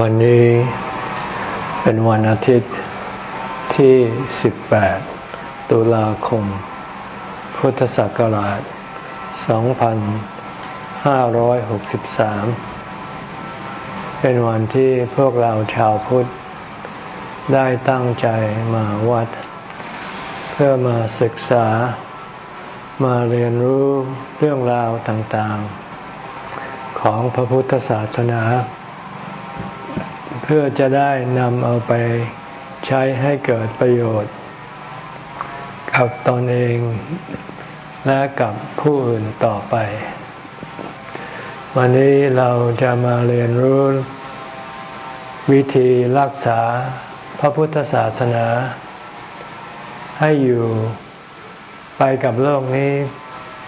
วันนี้เป็นวันอาทิตย์ที่ 18 ตุลาคม พุทธศักราช 2563 เป็นวันที่พวกเราชาวพุทธ ได้ตั้งใจมาวัด เพื่อมาศึกษามาเรียนรู้เรื่องราวต่างๆ ของพระพุทธศาสนา พื่อจะได้นำเอาไปใช้ให้เกิดประโยชน์ กับตนเองและกับผู้อื่นต่อไป วันนี้เราจะมาเรียนรู้วิธีรักษาพระพุทธศาสนา ให้อยู่ไปกับโลกนี้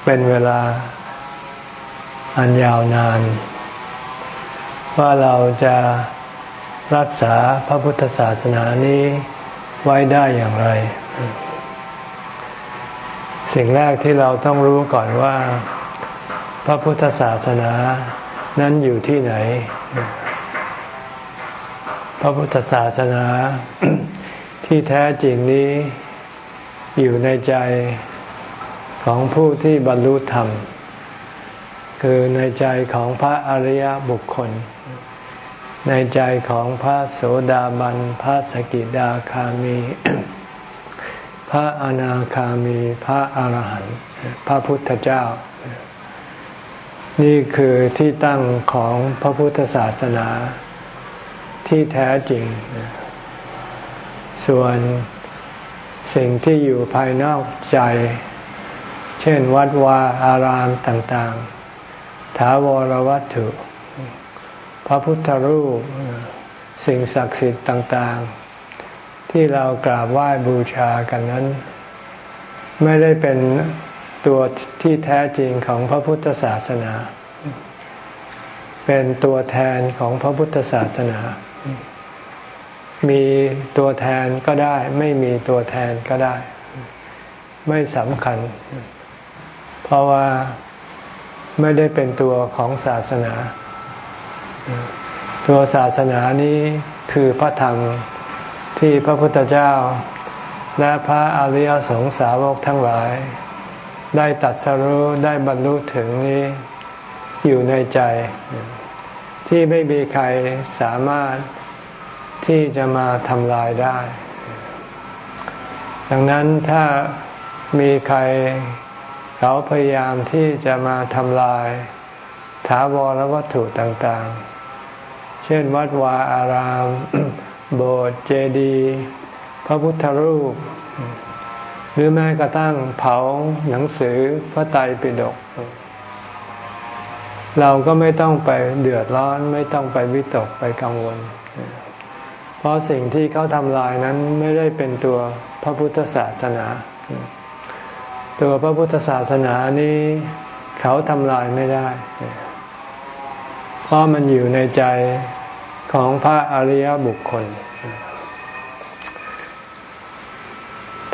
เป็นเวลาอันยาวนาน ว่าเราจะ รักษาพระพุทธศาสนานี้ไว้ได้อย่างไร สิ่งแรกที่เราต้องรู้ก่อนว่า พระพุทธศาสนานั้นอยู่ที่ไหน พระพุทธศาสนาที่แท้จริงนี้อยู่ในใจของผู้ที่บรรลุธรรม คือในใจของพระอริยบุคคล ในใจของพระโสดาบัน พระสกิดาคามี พระอนาคามี พระอาหารหันต์ พระพุทธเจ้า นี่คือที่ตั้งของพระพุทธศาสนาที่แท้จริง ส่วนสิ่งที่อยู่ภายนอกใจ เช่นวัดวาอารามต่าง ๆ ถาวรวัตถุ พระพุทธรูป สิ่งศักดิ์สิทธิ์ต่างๆ ที่เรากราบไหว้บูชากันนั้น ไม่ได้เป็นตัวที่แท้จริงของพระพุทธศาสนา เป็นตัวแทนของพระพุทธศาสนา มีตัวแทนก็ได้ ไม่มีตัวแทนก็ได้ ไม่สำคัญ เพราะว่าไม่ได้เป็นตัวของศาสนา ตัวศาสนานี้คือพระธรรมที่พระพุทธเจ้า และพระอริยสงสาวกทั้งหลาย ได้ตัดสรู้ได้บรรลุถึงนี้อยู่ในใจ ที่ไม่มีใครสามารถที่จะมาทำลายได้ ดังนั้นถ้ามีใครเขาพยายามที่จะมาทำลายถาวรวัตถุต่างๆ เช่นวัดวาอาราม โบสถ์เจดีย์พระพุทธรูป หรือแม้กระทั่งเผาหนังสือพระไตรปิฎกเราก็ไม่ต้องไปเดือดร้อนไม่ต้องไปวิตกไปกังวล เพราะสิ่งที่เขาทำลายนั้นไม่ได้เป็นตัวพระพุทธศาสนา ตัวพระพุทธศาสนานี้เขาทำลายไม่ได้ ราะมันอยู่ในใจของพระอริยบุคคล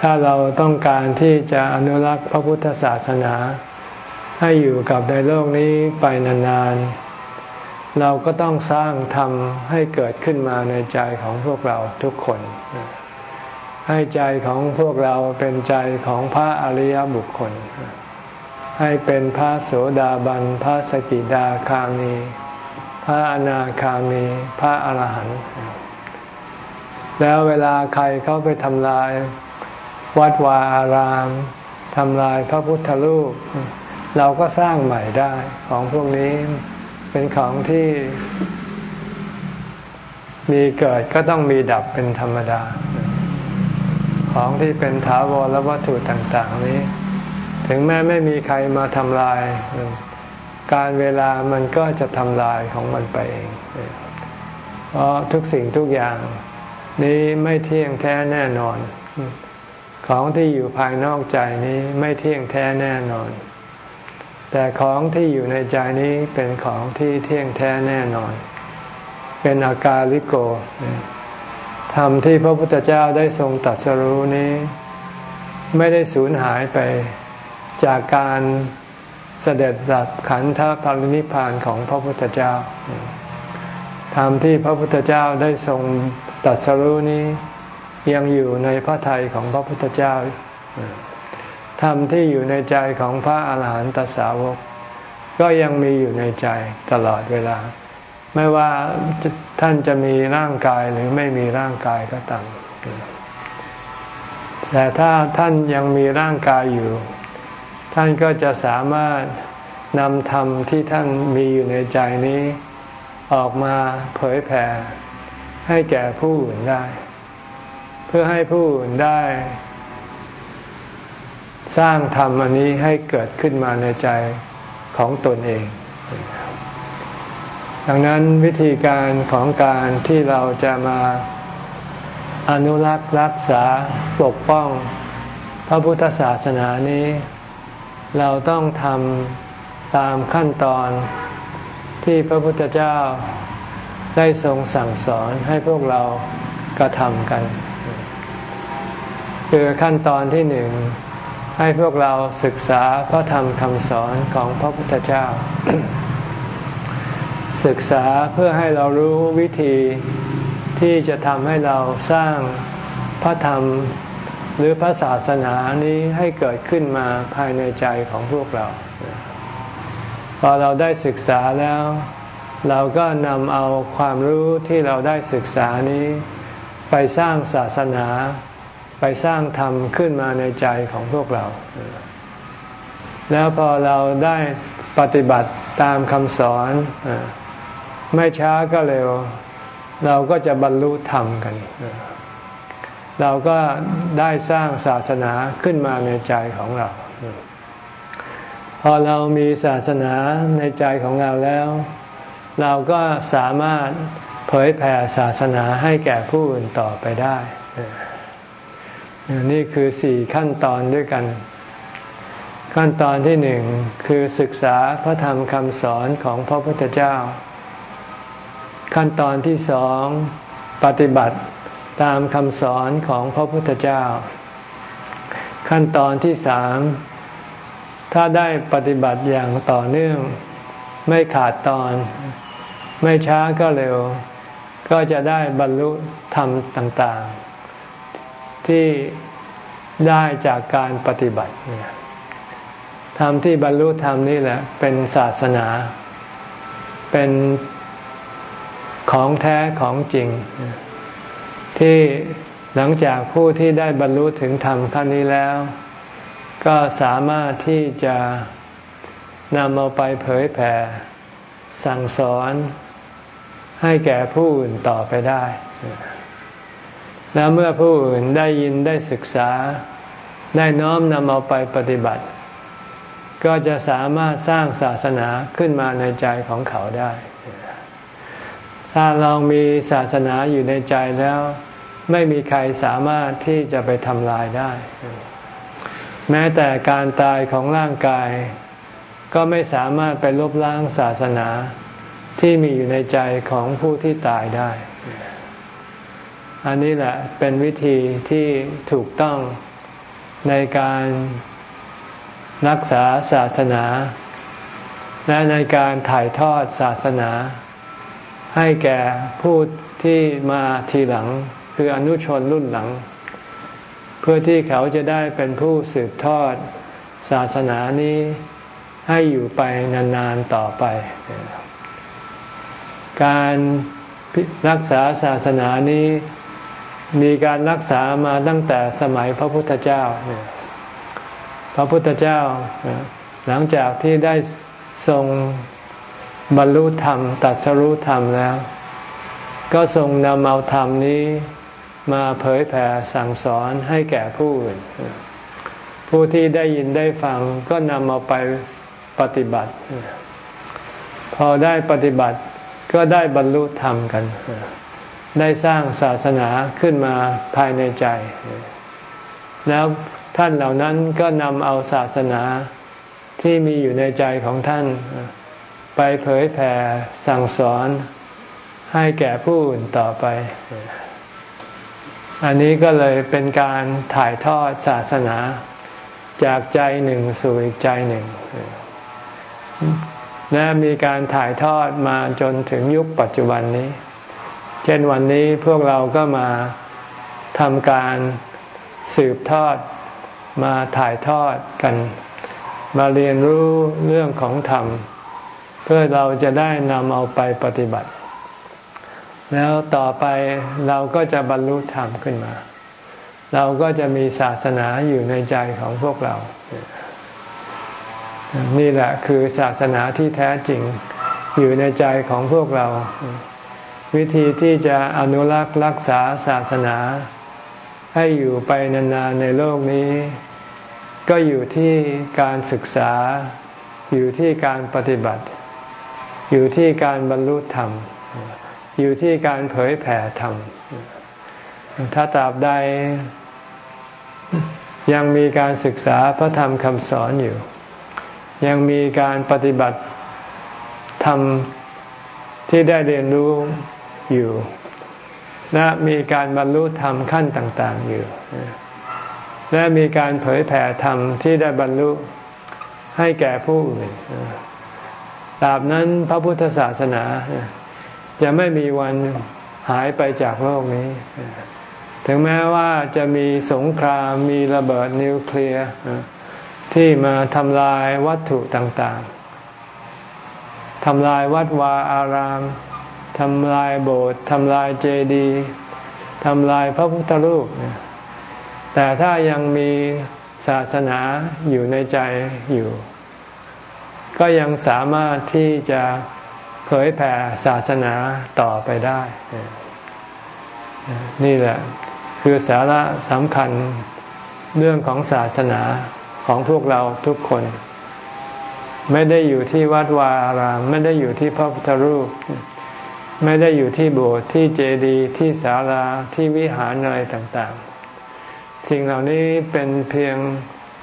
ถ้าเราต้องการที่จะอนุรักษ์พระพุทธศาสนา ให้อยู่กับในโลกนี้ไปนานๆ เราก็ต้องสร้างธรรมให้เกิดขึ้นมาในใจของพวกเราทุกคน ให้ใจของพวกเราเป็นใจของพระอริยบุคคลให้เป็นพระโสดาบัน พระสกิดาคามี ระอนาคามี พระอาหารหันต์แล้วเวลาใครเขาไปทำลายวัดวาอารามทำลายพระพุทธรูป เราก็สร้างใหม่ได้ของพวกนี้เป็นของที่ มีเกิดก็ต้องมีดับเป็นธรรมดา ของที่เป็นถาวรและวัตถุต่าง ๆ นี้ ถึงแม้ไม่มีใครมาทำลาย การเวลามันก็จะทำลายของมันไปเอง เพราะทุกสิ่งทุกอย่าง นี้ไม่เที่ยงแท้แน่นอน ของที่อยู่ภายนอกใจนี้ไม่เที่ยงแท้แน่นอน แต่ของที่อยู่ในใจนี้เป็นของที่เที่ยงแท้แน่นอน เป็นอากาลิโกธรรมที่พระพุทธเจ้าได้ทรงตัดสรู้นี้ ไม่ได้สูญหายไปจากการ เสด็จดับขันธปรินิพานของพระพุทธเจ้าธรรมที่พระพุทธเจ้าได้ทรงตัดสรู้นี้ ยังอยู่ในพระทัยของพระพุทธเจ้าธรรมที่อยู่ในใจของพระอาหารหันตสาวก ก็ยังมีอยู่ในใจตลอดเวลา ไม่ว่าท่านจะมีร่างกายหรือไม่มีร่างกายก็ตามแต่ถ้าท่านยังมีร่างกายอยู่ ท่านก็จะสามารถนำธรรมที่ท่านมีอยู่ในใจนี้ ออกมาเผยแผ่ให้แก่ผู้อื่นได้ เพื่อให้ผู้อื่นได้ สร้างธรรมอันนี้ให้เกิดขึ้นมาในใจของตนเอง ดังนั้นวิธีการของการที่เราจะมาอนุรักษ์รักษาปกป้องพระพุทธศาสนานี้ เราต้องทำตามขั้นตอนที่พระพุทธเจ้าได้ทรงสั่งสอนให้พวกเรากระทำกัน คือขั้นตอนที่หนึ่งให้พวกเราศึกษาพระธรรมคำสอนของพระพุทธเจ้า ศึกษาเพื่อให้เรารู้วิธีที่จะทำให้เราสร้างพระธรรม หรือพระศาสนานี้ให้เกิดขึ้นมาภายในใจของพวกเรา พอเราได้ศึกษาแล้ว เราก็นำเอาความรู้ที่เราได้ศึกษานี้ ไปสร้างศาสนา ไปสร้างธรรมขึ้นมาในใจของพวกเรา แล้วพอเราได้ปฏิบัติตามคำสอน ไม่ช้าก็เร็ว เราก็จะบรรลุธรรมกัน เราก็ได้สร้างศาสนาขึ้นมาในใจของเรา พอเรามีศาสนาในใจของเราแล้ว เราก็สามารถเผยแผ่ศาสนาให้แก่ผู้อื่นต่อไปได้ นี่คือสี่ขั้นตอนด้วยกัน ขั้นตอนที่หนึ่งคือศึกษาพระธรรมคำสอนของพระพุทธเจ้า ขั้นตอนที่สองปฏิบัติ ตามคำสอนของพระพุทธเจ้า ขั้นตอนที่สามถ้าได้ปฏิบัติอย่างต่อเนื่อง ไม่ขาดตอน ไม่ช้าก็เร็ว ก็จะได้บรรลุธรรมต่างๆ ที่ได้จากการปฏิบัติธรรมที่บรรลุธรรมนี่แหละ เป็นศาสนา เป็นของแท้ของจริง ที่หลังจากผู้ที่ได้บรรลุถึงธรรมขั้นนี้แล้ว ก็สามารถที่จะนำเอาไปเผยแผ่ สั่งสอนให้แก่ผู้อื่นต่อไปได้ แล้วเมื่อผู้อื่นได้ยินได้ศึกษา ได้น้อมนำเอาไปปฏิบัติ ก็จะสามารถสร้างศาสนาขึ้นมาในใจของเขาได้ ถ้าเรามีศาสนาอยู่ในใจแล้ว ไม่มีใครสามารถที่จะไปทำลายได้ แม้แต่การตายของร่างกาย ก็ไม่สามารถไปลบล้างศาสนาที่มีอยู่ในใจของผู้ที่ตายได้ อันนี้แหละเป็นวิธีที่ถูกต้องในการรักษาศาสนา และในการถ่ายทอดศาสนา ให้แก่ผู้ที่มาทีหลัง คืออนุชนรุ่นหลัง เพื่อที่เขาจะได้เป็นผู้สืบทอดศาสนานี้ให้อยู่ไปนานๆต่อไป การรักษาศาสนานี้มีการรักษามาตั้งแต่สมัยพระพุทธเจ้า พระพุทธเจ้าหลังจากที่ได้ทรงบรรลุธรรมตัดสรู้ธรรมแล้ว ก็ทรงนำเอาธรรมนี้ มาเผยแผ่สั่งสอนให้แก่ผู้อื่น ผู้ที่ได้ยินได้ฟังก็นำเอาไปปฏิบัติ พอได้ปฏิบัติก็ได้บรรลุธรรมกัน ได้สร้างศาสนาขึ้นมาภายในใจ แล้วท่านเหล่านั้นก็นำเอาศาสนาที่มีอยู่ในใจของท่าน ไปเผยแผ่สั่งสอนให้แก่ผู้อื่นต่อไป อันนี้ก็เลยเป็นการถ่ายทอดศาสนาจากใจหนึ่งสู่อีกใจหนึ่ง และมีการถ่ายทอดมาจนถึงยุคปัจจุบันนี้ เช่นวันนี้พวกเราก็มาทำการสืบทอดมาถ่ายทอดกัน มาเรียนรู้เรื่องของธรรม เพื่อเราจะได้นำเอาไปปฏิบัติ แล้วต่อไปเราก็จะบรรลุธรรมขึ้นมา เราก็จะมีศาสนาอยู่ในใจของพวกเรา นี่แหละคือศาสนาที่แท้จริงอยู่ในใจของพวกเรา วิธีที่จะอนุรักษ์รักษาศาสนา ให้อยู่ไปนานๆในโลกนี้ ก็อยู่ที่การศึกษา อยู่ที่การปฏิบัติ อยู่ที่การบรรลุธรรม อยู่ที่การเผยแผ่ธรรม ถ้าตราบใด ยังมีการศึกษาพระธรรมคำสอนอยู่ ยังมีการปฏิบัติธรรมที่ได้เรียนรู้อยู่และมีการบรรลุธรรมขั้นต่าง ๆ อยู่ และมีการเผยแผ่ธรรมที่ได้บรรลุให้แก่ผู้อื่นตราบนั้นพระพุทธศาสนา จะไม่มีวันหายไปจากโลกนี้ ถึงแม้ว่าจะมีสงครามมีระเบิดนิวเคลียร์ที่มาทำลายวัตถุต่างๆ ทำลายวัดวาอาราม ทำลายโบสถ์ทำลายเจดีย์ทำลายพระพุทธรูป แต่ถ้ายังมีศาสนาอยู่ในใจอยู่ ก็ยังสามารถที่จะ เผยแผ่ศาสนาต่อไปได้ นี่แหละคือสาระสำคัญเรื่องของศาสนาของพวกเราทุกคน ไม่ได้อยู่ที่วัดวาอาราม ไม่ได้อยู่ที่พระพุทธรูป ไม่ได้อยู่ที่โบสถ์ที่เจดีย์ที่ศาลาที่วิหารอะไรต่างๆ สิ่งเหล่านี้เป็นเพียง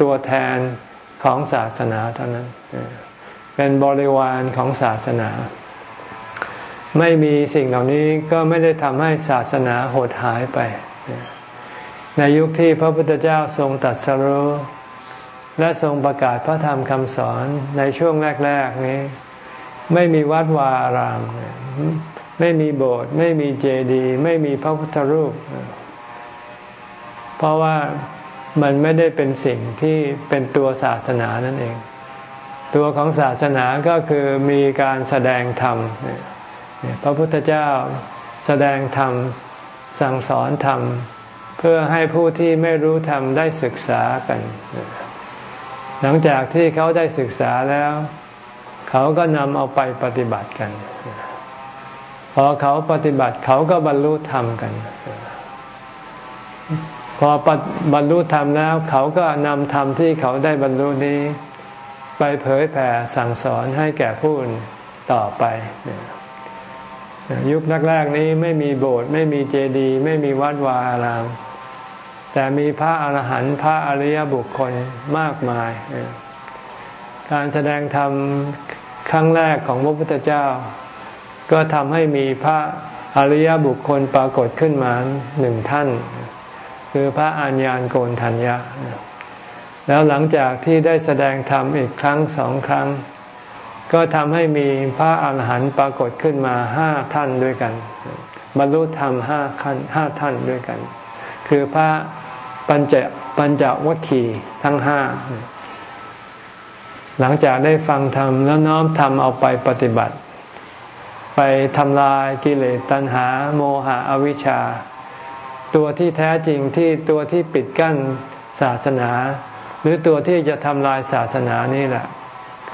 ตัวแทนของศาสนาเท่านั้น เป็นบริวารของศาสนา ไม่มีสิ่งเหล่านี้ก็ไม่ได้ทำให้ศาสนาหดหายไป ในยุคที่พระพุทธเจ้าทรงตัดสรู้และทรงประกาศพระธรรมคำสอนในช่วงแรก ๆ นี้ ไม่มีวัดวาอาราม ไม่มีโบสถ์ไม่มีเจดีย์ไม่มีพระพุทธรูป เพราะว่ามันไม่ได้เป็นสิ่งที่เป็นตัวศาสนานั่นเอง ตัวของศาสนาก็คือมีการแสดงธรรม พระพุทธเจ้าแสดงธรรมสั่งสอนธรรม เพื่อให้ผู้ที่ไม่รู้ธรรมได้ศึกษากัน หลังจากที่เขาได้ศึกษาแล้ว เขาก็นำเอาไปปฏิบัติกันพอเขาปฏิบัติเขาก็บรรลุธรรมกัน พอบรรลุธรรมแล้ว เขาก็นำธรรมที่เขาได้บรรลุนี้ ไปเผยแผ่สั่งสอนให้แก่ผู้อื่นต่อไป ยุคแรกๆนี้ไม่มีโบสถ์ไม่มีเจดีย์ไม่มีวัดวาอาราม แต่มีพระอรหันต์พระอริยบุคคลมากมาย การแสดงธรรมครั้งแรกของพระพุทธเจ้า ก็ทำให้มีพระอริยบุคคลปรากฏขึ้นมาหนึ่งท่าน คือพระอัญญาณโกนทัญญาแล้วหลังจากที่ได้แสดงธรรมอีกครั้งสองครั้ง ก็ทำให้มีพระอาหารหันต์ปรากฏขึ้นมาห้าท่านด้วยกัน บรรลุธรรมห้าขั้นห้าท่านด้วยกัน คือพระปัญจปัญจวัคคีย์ทั้งห้าหลังจากได้ฟังธรรมแล้วน้อมธรรมเอาไปปฏิบัติ ไปทำลายกิเลสตัณหา โมหะอวิชชา ตัวที่แท้จริงที่ตัวที่ปิดกั้นศาสนา หรือตัวที่จะทำลายศาสนานี่แหละ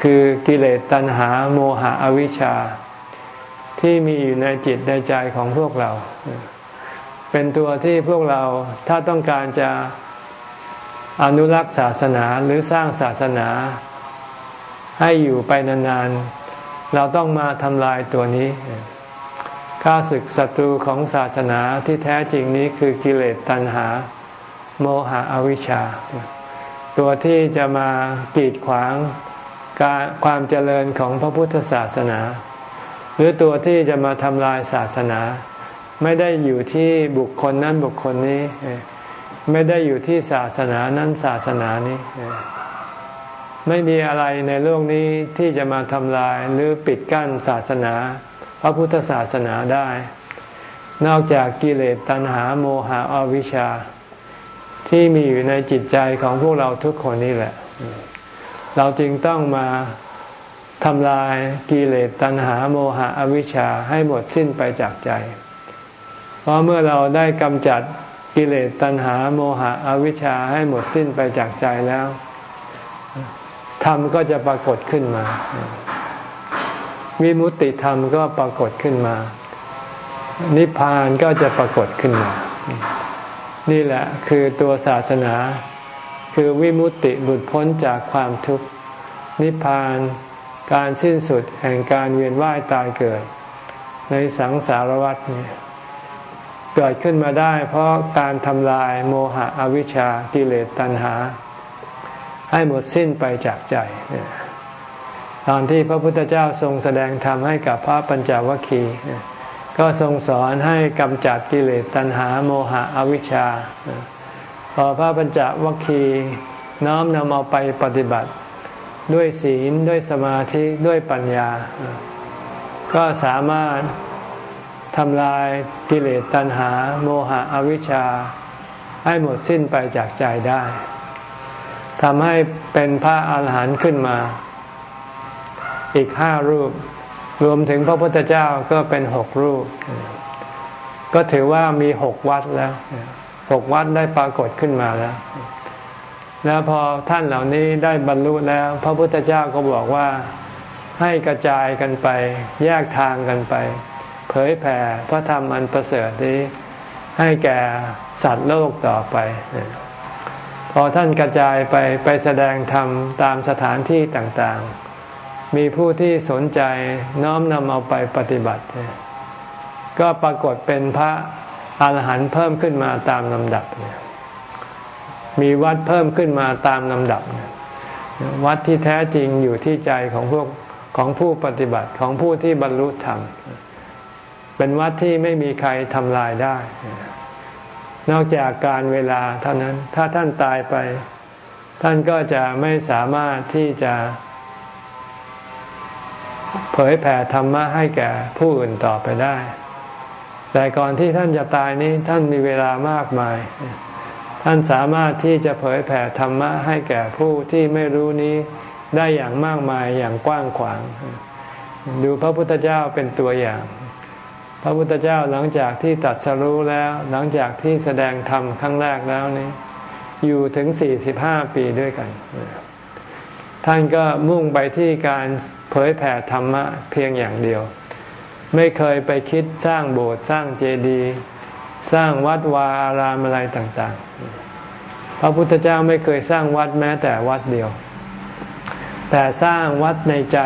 คือกิเลสตัณหาโมหะอวิชชา ที่มีอยู่ในจิตในใจของพวกเรา เป็นตัวที่พวกเราถ้าต้องการจะอนุรักษ์ศาสนาหรือสร้างศาสนา ให้อยู่ไปนานๆ เราต้องมาทำลายตัวนี้ข้าศึกศัตรูของศาสนาที่แท้จริงนี้คือกิเลสตัณหา โมหะอวิชชา ตัวที่จะมากีดขวาง การความเจริญของพระพุทธศาสนา หรือตัวที่จะมาทำลายศาสนา ไม่ได้อยู่ที่บุคคลนั้นบุคคลนี้ ไม่ได้อยู่ที่ศาสนานั้นศาสนานี้ ไม่มีอะไรในโลกนี้ที่จะมาทำลายหรือปิดกั้นศาสนา พระพุทธศาสนาได้ นอกจากกิเลสตัณหาโมหะอวิชชา ที่มีอยู่ในจิตใจของพวกเราทุกคนนี่แหละ เราจึงต้องมาทำลายกิเลสตัณหาโมหะอวิชชาให้หมดสิ้นไปจากใจ เพราะเมื่อเราได้กำจัดกิเลสตัณหาโมหะอวิชชาให้หมดสิ้นไปจากใจแล้วธรรมก็จะปรากฏขึ้นมา วิมุตติธรรมก็ปรากฏขึ้นมา นิพพานก็จะปรากฏขึ้นมา นี่แหละคือตัวศาสนา คือวิมุตติหลุดพ้นจากความทุกข์ นิพพานการสิ้นสุดแห่งการเวียนว่ายตายเกิด ในสังสารวัฏเนี่ยเกิดขึ้นมาได้ เพราะการทำลายโมหะอวิชชากิเลสตัณหา ให้หมดสิ้นไปจากใจ ตอนที่พระพุทธเจ้าทรงแสดงธรรมให้กับพระปัญจวัคคีย์ก็ทรงสอนให้กำจัดกิเลสตัณหาโมหะอวิชชา พอพระปัญจวัคคีย์น้อมนำเอาไปปฏิบัติ ด้วยศีลด้วยสมาธิด้วยปัญญา ก็สามารถทำลายกิเลสตัณหา โมหะอวิชชา ให้หมดสิ้นไปจากใจได้ทำให้เป็นพระอาหารหันต์ขึ้นมา อีกห้ารูป รวมถึงพระพุทธเจ้าก็เป็นหกรูป ก็ถือว่ามีหกวัดแล้ว หกวัดได้ปรากฏขึ้นมาแล้ว แล้วพอท่านเหล่านี้ได้บรรลุแล้ว พระพุทธเจ้าก็บอกว่าให้กระจายกันไป แยกทางกันไป เผยแผ่พระธรรมอันประเสริฐนี้ ให้แก่สัตว์โลกต่อไป พอท่านกระจายไปไปแสดงธรรมตามสถานที่ต่างๆ มีผู้ที่สนใจน้อมนำเอาไปปฏิบัติ ก็ปรากฏเป็นพระ อาหารหันต์เพิ่มขึ้นมาตามลำดับ มีวัดเพิ่มขึ้นมาตามลำดับ วัดที่แท้จริงอยู่ที่ใจของพวกของผู้ปฏิบัติของผู้ที่บรรลุธรรม เป็นวัดที่ไม่มีใครทำลายได้ นอกจากการเวลาเท่านั้น ถ้าท่านตายไป ท่านก็จะไม่สามารถที่จะเผยแผ่ธรรมะให้แก่ผู้อื่นต่อไปได้ แต่ก่อนที่ท่านจะตายนี้ท่านมีเวลามากมาย ท่านสามารถที่จะเผยแผ่ธรรมะให้แก่ผู้ที่ไม่รู้นี้ได้อย่างมากมายอย่างกว้างขวาง ดูพระพุทธเจ้าเป็นตัวอย่าง พระพุทธเจ้าหลังจากที่ตัดสรู้แล้ว หลังจากที่แสดงธรรมครั้งแรกแล้วนี้ อยู่ถึงสี่สิบห้าปีด้วยกัน ท่านก็มุ่งไปที่การเผยแผ่ธรรมะเพียงอย่างเดียว ไม่เคยไปคิดสร้างโบสถ์สร้างเจดีย์สร้างวัดวาอารามอะไรต่างๆ พระพุทธเจ้าไม่เคยสร้างวัดแม้แต่วัดเดียว แต่สร้างวัดในใจ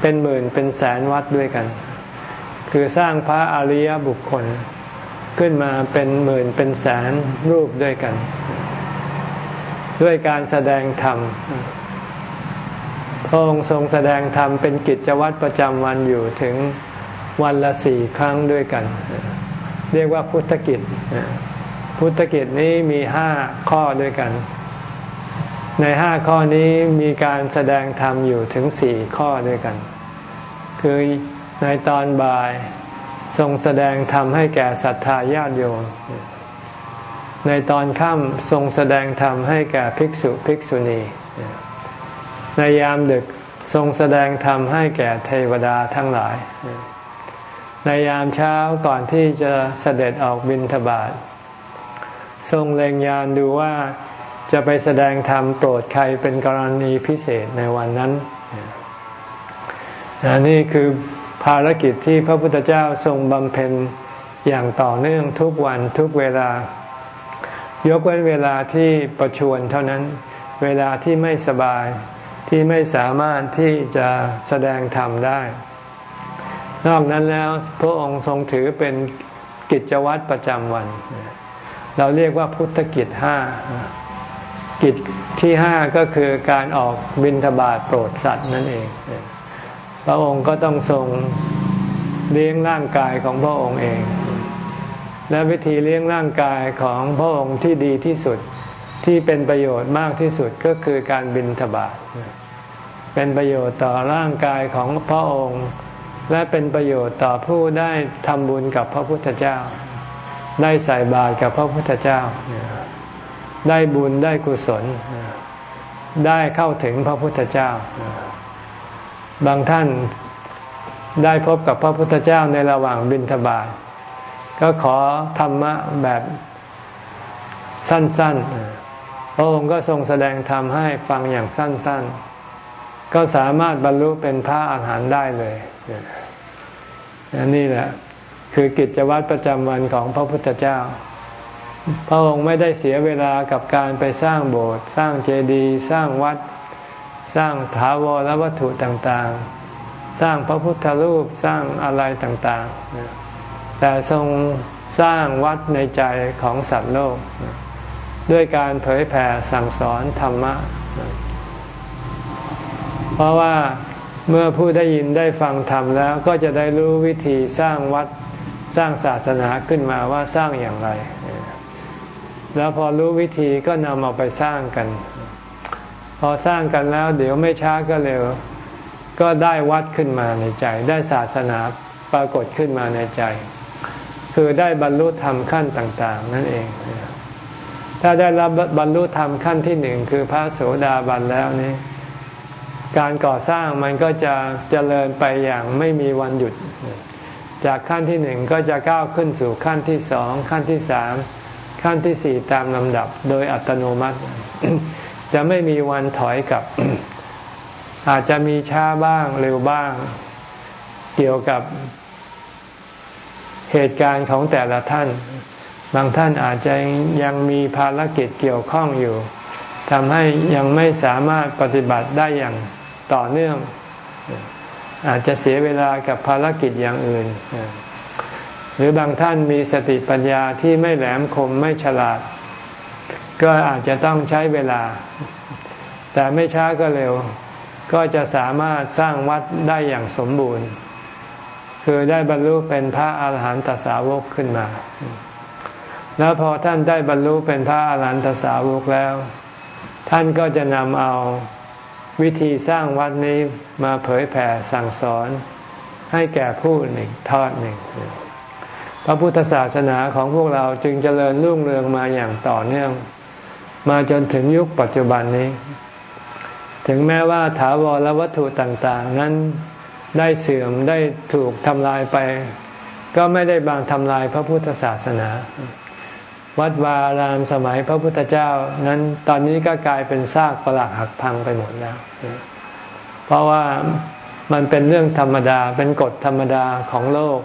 เป็นหมื่นเป็นแสนวัดด้วยกัน คือสร้างพระอริยบุคคลขึ้นมาเป็นหมื่นเป็นแสนรูปด้วยกัน ด้วยการแสดงธรรมพระองค์ทรงแสดงธรรมเป็นกิจวัตรประจำวันอยู่ถึง วันละสี่ครั้งด้วยกัน เรียกว่าพุทธกิจ พุทธกิจนี้มีห้าข้อด้วยกัน ในห้าข้อนี้มีการแสดงธรรมอยู่ถึงสี่ข้อด้วยกัน คือในตอนบ่ายทรงแสดงธรรมให้แก่ศรัทธาญาติโยม ในตอนค่ำทรงแสดงธรรมให้แก่ภิกษุภิกษุณี ในยามดึกทรงแสดงธรรมให้แก่เทวดาทั้งหลาย ในยามเช้าก่อนที่จะเสด็จออกบิณฑบาตทรงเล็งยานดูว่าจะไปแสดงธรรมโปรดใครเป็นกรณีพิเศษในวันนั้น นี่คือภารกิจที่พระพุทธเจ้าทรงบำเพ็ญอย่างต่อเนื่องทุกวันทุกเวลา ยกเว้นเวลาที่ประชวนเท่านั้น เวลาที่ไม่สบายที่ไม่สามารถที่จะแสดงธรรมได้ นอกนั้นแล้วพระองค์ทรงถือเป็นกิจวัตรประจำวัน เราเรียกว่าพุทธกิจห้ากิจที่ห้าก็คือการออกบิณฑบาตโปรดสัตว์นั่นเอง พระองค์ก็ต้องทรงเลี้ยงร่างกายของพระองค์เอง และวิธีเลี้ยงร่างกายของพระองค์ที่ดีที่สุดที่เป็นประโยชน์มากที่สุดก็คือการบินทบาทเป็นประโยชน์ต่อร่างกายของพระองค์ และเป็นประโยชน์ต่อผู้ได้ทำบุญกับพระพุทธเจ้า ได้ใส่บาตรกับพระพุทธเจ้า ได้บุญได้กุศล ได้เข้าถึงพระพุทธเจ้า บางท่านได้พบกับพระพุทธเจ้าในระหว่างบิณฑบาตก็ขอธรรมะแบบสั้นๆ พระองค์ก็ทรงแสดงธรรมให้ฟังอย่างสั้นๆ ก็สามารถบรรลุเป็นพระอาหารหันต์ได้เลย นี่แหละ คือกิจวัตรประจำวันของพระพุทธเจ้า พระองค์ไม่ได้เสียเวลากับการไปสร้างโบสถ์สร้างเจดีย์สร้างวัด สร้างถาวรวัตถุต่างๆ สร้างพระพุทธรูปสร้างอะไรต่างๆ แต่ทรงสร้างวัดในใจของสัตว์โลก ด้วยการเผยแผ่สั่งสอนธรรมะ เพราะว่า เมื่อผู้ได้ยินได้ฟังธรรมแล้วก็จะได้รู้วิธีสร้างวัดสร้างศาสนาขึ้นมาว่าสร้างอย่างไร แล้วพอรู้วิธีก็นำเอาไปสร้างกัน พอสร้างกันแล้ว เดี๋ยวไม่ช้าก็เร็ว ก็ได้วัดขึ้นมาในใจ ได้ศาสนาปรากฏขึ้นมาในใจ คือได้บรรลุธรรมขั้นต่าง ๆ นั่นเอง ถ้าได้รับบรรลุธรรมขั้นที่หนึ่งคือพระโสดาบันแล้วนี่ การก่อสร้างมันก็จะเจริญไปอย่างไม่มีวันหยุด จากขั้นที่หนึ่งก็จะก้าวขึ้นสู่ขั้นที่สองขั้นที่สามขั้นที่สี่ตามลำดับโดยอัตโนมัติ จะไม่มีวันถอยกลับ อาจจะมีช้าบ้างเร็วบ้าง เกี่ยวกับเหตุการณ์ของแต่ละท่าน บางท่านอาจจะยังมีภารกิจเกี่ยวข้องอยู่ทำให้ยังไม่สามารถปฏิบัติได้อย่าง ต่อเนื่อง อาจจะเสียเวลากับภารกิจอย่างอื่น หรือบางท่านมีสติปัญญาที่ไม่แหลมคมไม่ฉลาด ก็อาจจะต้องใช้เวลา แต่ไม่ช้าก็เร็ว ก็จะสามารถสร้างวัดได้อย่างสมบูรณ์ คือได้บรรลุเป็นพระอาหารหันตสาวกขึ้นมาแล้วพอท่านได้บรรลุเป็นพระอาหารหันตสาวกแล้ว ท่านก็จะนำเอา วิธีสร้างวัดนี้มาเผยแผ่สั่งสอนให้แก่ผู้หนึ่งทอดหนึ่ง พระพุทธศาสนาของพวกเราจึงเจริญรุ่งเรืองมาอย่างต่อเนื่อง มาจนถึงยุคปัจจุบันนี้ ถึงแม้ว่าถาวรวัตถุต่างๆ นั้นได้เสื่อมได้ถูกทำลายไป ก็ไม่ได้บางทำลายพระพุทธศาสนา วัดวาอารามสมัยพระพุทธเจ้านั้นตอนนี้ก็กลายเป็นซากปรักหักพังไปหมดแล้ว เพราะว่ามันเป็นเรื่องธรรมดาเป็นกฎธรรมดาของโลก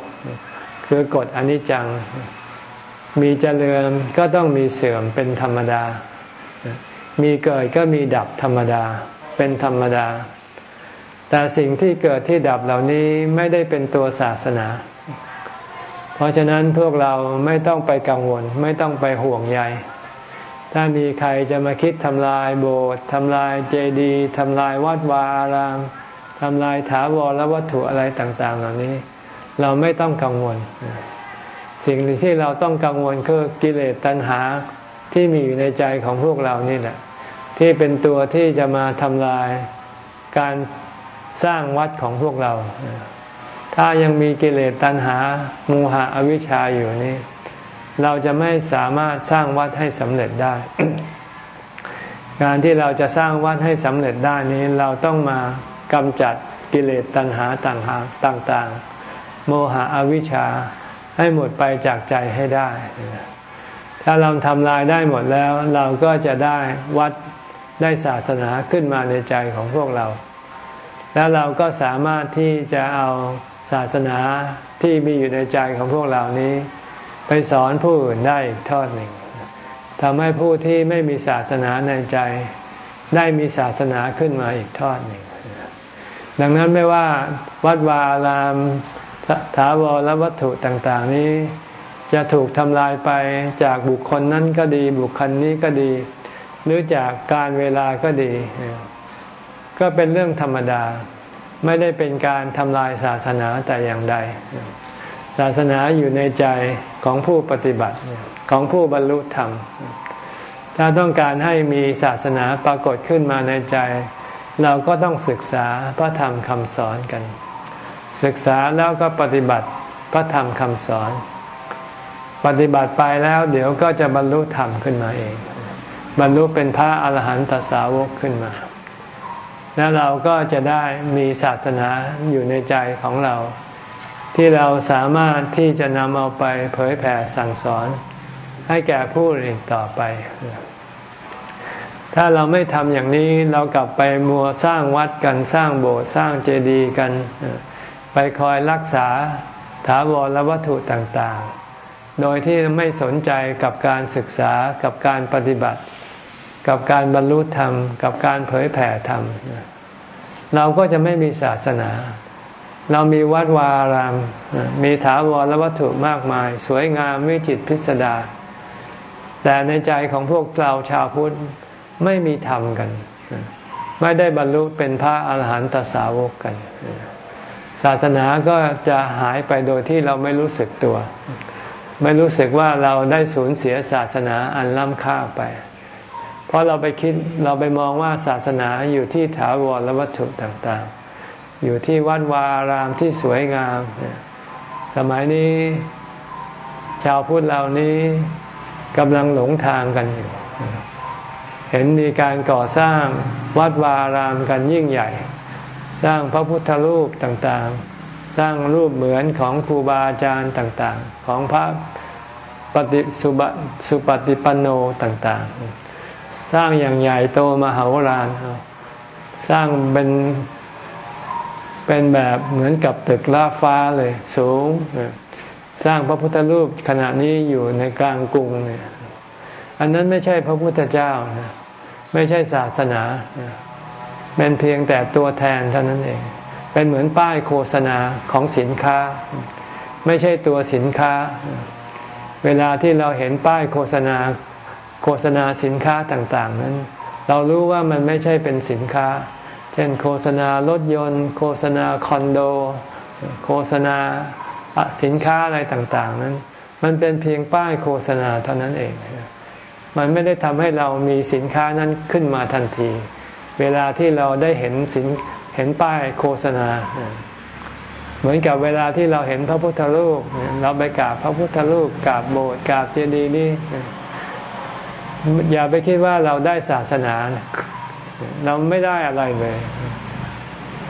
คือกฎอนิจจัง มีเจริญก็ต้องมีเสื่อมเป็นธรรมดา มีเกิดก็มีดับธรรมดา เป็นธรรมดา แต่สิ่งที่เกิดที่ดับเหล่านี้ไม่ได้เป็นตัวศาสนา เพราะฉะนั้นพวกเราไม่ต้องไปกังวล ไม่ต้องไปห่วงใย ถ้ามีใครจะมาคิดทำลายโบสถ์ทำลายเจดีย์ทำลายวัดวาอารามทำลายถาวรและวัตถุอะไรต่างๆ เหล่านี้ เราไม่ต้องกังวล สิ่งที่เราต้องกังวลคือกิเลสตัณหาที่มีอยู่ในใจของพวกเรานี่แหละ ที่เป็นตัวที่จะมาทำลายการสร้างวัดของพวกเรา ถ้ายังมีกิเลสตัณหามูหะอวิชชาอยู่นี่เราจะไม่สามารถสร้างวัดให้สำเร็จได้ การที่เราจะสร้างวัดให้สำเร็จได้นี้เราต้องมากำจัดกิเลสตัณหาต่างๆต่างๆ โมหะอวิชชาให้หมดไปจากใจให้ได้ ถ้าเราทำลายได้หมดแล้ว เราก็จะได้วัดได้ศาสนาขึ้นมาในใจของพวกเรา แล้วเราก็สามารถที่จะเอา ศาสนาที่มีอยู่ในใจของพวกเรานี้ ไปสอนผู้อื่นได้อีกทอดหนึ่งทำให้ผู้ที่ไม่มีศาสนาในใจ ได้มีศาสนาขึ้นมาอีกทอดหนึ่ง ดังนั้นไม่ว่าวัดวารามถาวรและวัตถุต่างๆ นี้ จะถูกทำลายไปจากบุคคลนั้นก็ดี บุคคลนี้ก็ดี หรือจากการเวลาก็ดี ก็เป็นเรื่องธรรมดา ไม่ได้เป็นการทำลายศาสนาแต่อย่างใด ศาสนาอยู่ในใจของผู้ปฏิบัติของผู้บรรลุธรรม ถ้าต้องการให้มีศาสนาปรากฏขึ้นมาในใจ เราก็ต้องศึกษาพระธรรมคำสอนกัน ศึกษาแล้วก็ปฏิบัติพระธรรมคำสอน ปฏิบัติไปแล้วเดี๋ยวก็จะบรรลุธรรมขึ้นมาเอง บรรลุเป็นพระอรหันตสาวกขึ้นมา แล้วเราก็จะได้มีศาสนาอยู่ในใจของเรา ที่เราสามารถที่จะนำเอาไปเผยแผ่สั่งสอน ให้แก่ผู้อื่นต่อไป ถ้าเราไม่ทำอย่างนี้เรากลับไปมัวสร้างวัดกันสร้างโบสถ์สร้างเจดีย์กัน ไปคอยรักษาถาวรวัตถุต่างๆ โดยที่ไม่สนใจกับการศึกษากับการปฏิบัติ กับการบรรลุธรรม กับการเผยแผ่ธรรม เราก็จะไม่มีศาสนา เรามีวัดวาราม มีถาวรวัตถุมากมาย สวยงามวิจิตพิสดารแต่ในใจของพวกเราชาวพุทธไม่มีธรรมกัน ไม่ได้บรรลุเป็นพระอาหารหันตสาวกกัน ศาสนาก็จะหายไปโดยที่เราไม่รู้สึกตัว ไม่รู้สึกว่าเราได้สูญเสียศาสนาอันล้ำค่าไป ราะเราไปคิดเราไปมองว่าศาสนาอยู่ที่ถาวรและวัตถุต่างๆ อยู่ที่วัดวารามที่สวยงาม สมัยนี้ชาวพุทธเหล่านี้กำลังหลงทางกันอยู่ เห็นมีการก่อสร้างวัดวารามกันยิ่งใหญ่ สร้างพระพุทธรูปต่างๆ สร้างรูปเหมือนของครูบาอาจารย์ต่างๆ ของพระปฏิสุบสุปฏิปันโนต่างๆ สร้างอย่างใหญ่โตมหาลารสร้างเป็นเป็นแบบเหมือนกับตึกล่าฟ้าเลย สูง สร้างพระพุทธรูปขณะนี้อยู่ในกลางกรุงเนี่ยอันนั้นไม่ใช่พระพุทธเจ้าไม่ใช่ศาสนา เป็นเพียงแต่ตัวแทนเท่านั้นเอง เป็นเหมือนป้ายโฆษณาของสินค้า ไม่ใช่ตัวสินค้า เวลาที่เราเห็นป้ายโฆษณา โฆษณาสินค้าต่างๆ นั้น เรารู้ว่ามันไม่ใช่เป็นสินค้า เช่น โฆษณารถยนต์ โฆษณาคอนโด โฆษณาสินค้าอะไรต่างๆ นั้น มันเป็นเพียงป้ายโฆษณาเท่านั้นเอง มันไม่ได้ทำให้เรามีสินค้านั้นขึ้นมาทันที เวลาที่เราได้เห็นสินเห็นป้ายโฆษณา เหมือนกับเวลาที่เราเห็นพระพุทธรูป เราไปกราบพระพุทธรูปกราบโบสถ์กราบเจดีย์นี่ อย่าไปคิดว่าเราได้ศาสนา เราไม่ได้อะไรเลย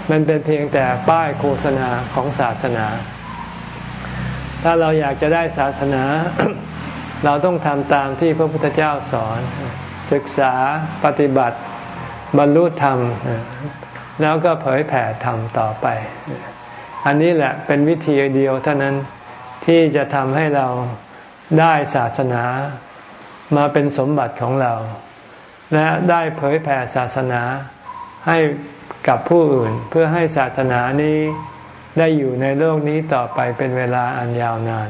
มันเป็นเพียงแต่ป้ายโฆษณาของศาสนา ถ้าเราอยากจะได้ศาสนา เราต้องทำตามที่พระพุทธเจ้าสอน ศึกษาปฏิบัติบรรลุธรรม แล้วก็เผยแผ่ธรรมต่อไป อันนี้แหละเป็นวิธีเดียวเท่านั้นที่จะทำให้เราได้ศาสนา มาเป็นสมบัติของเรา และได้เผยแผ่ศาสนาให้กับผู้อื่น เพื่อให้ศาสนานี้ได้อยู่ในโลกนี้ต่อไปเป็นเวลาอันยาวนาน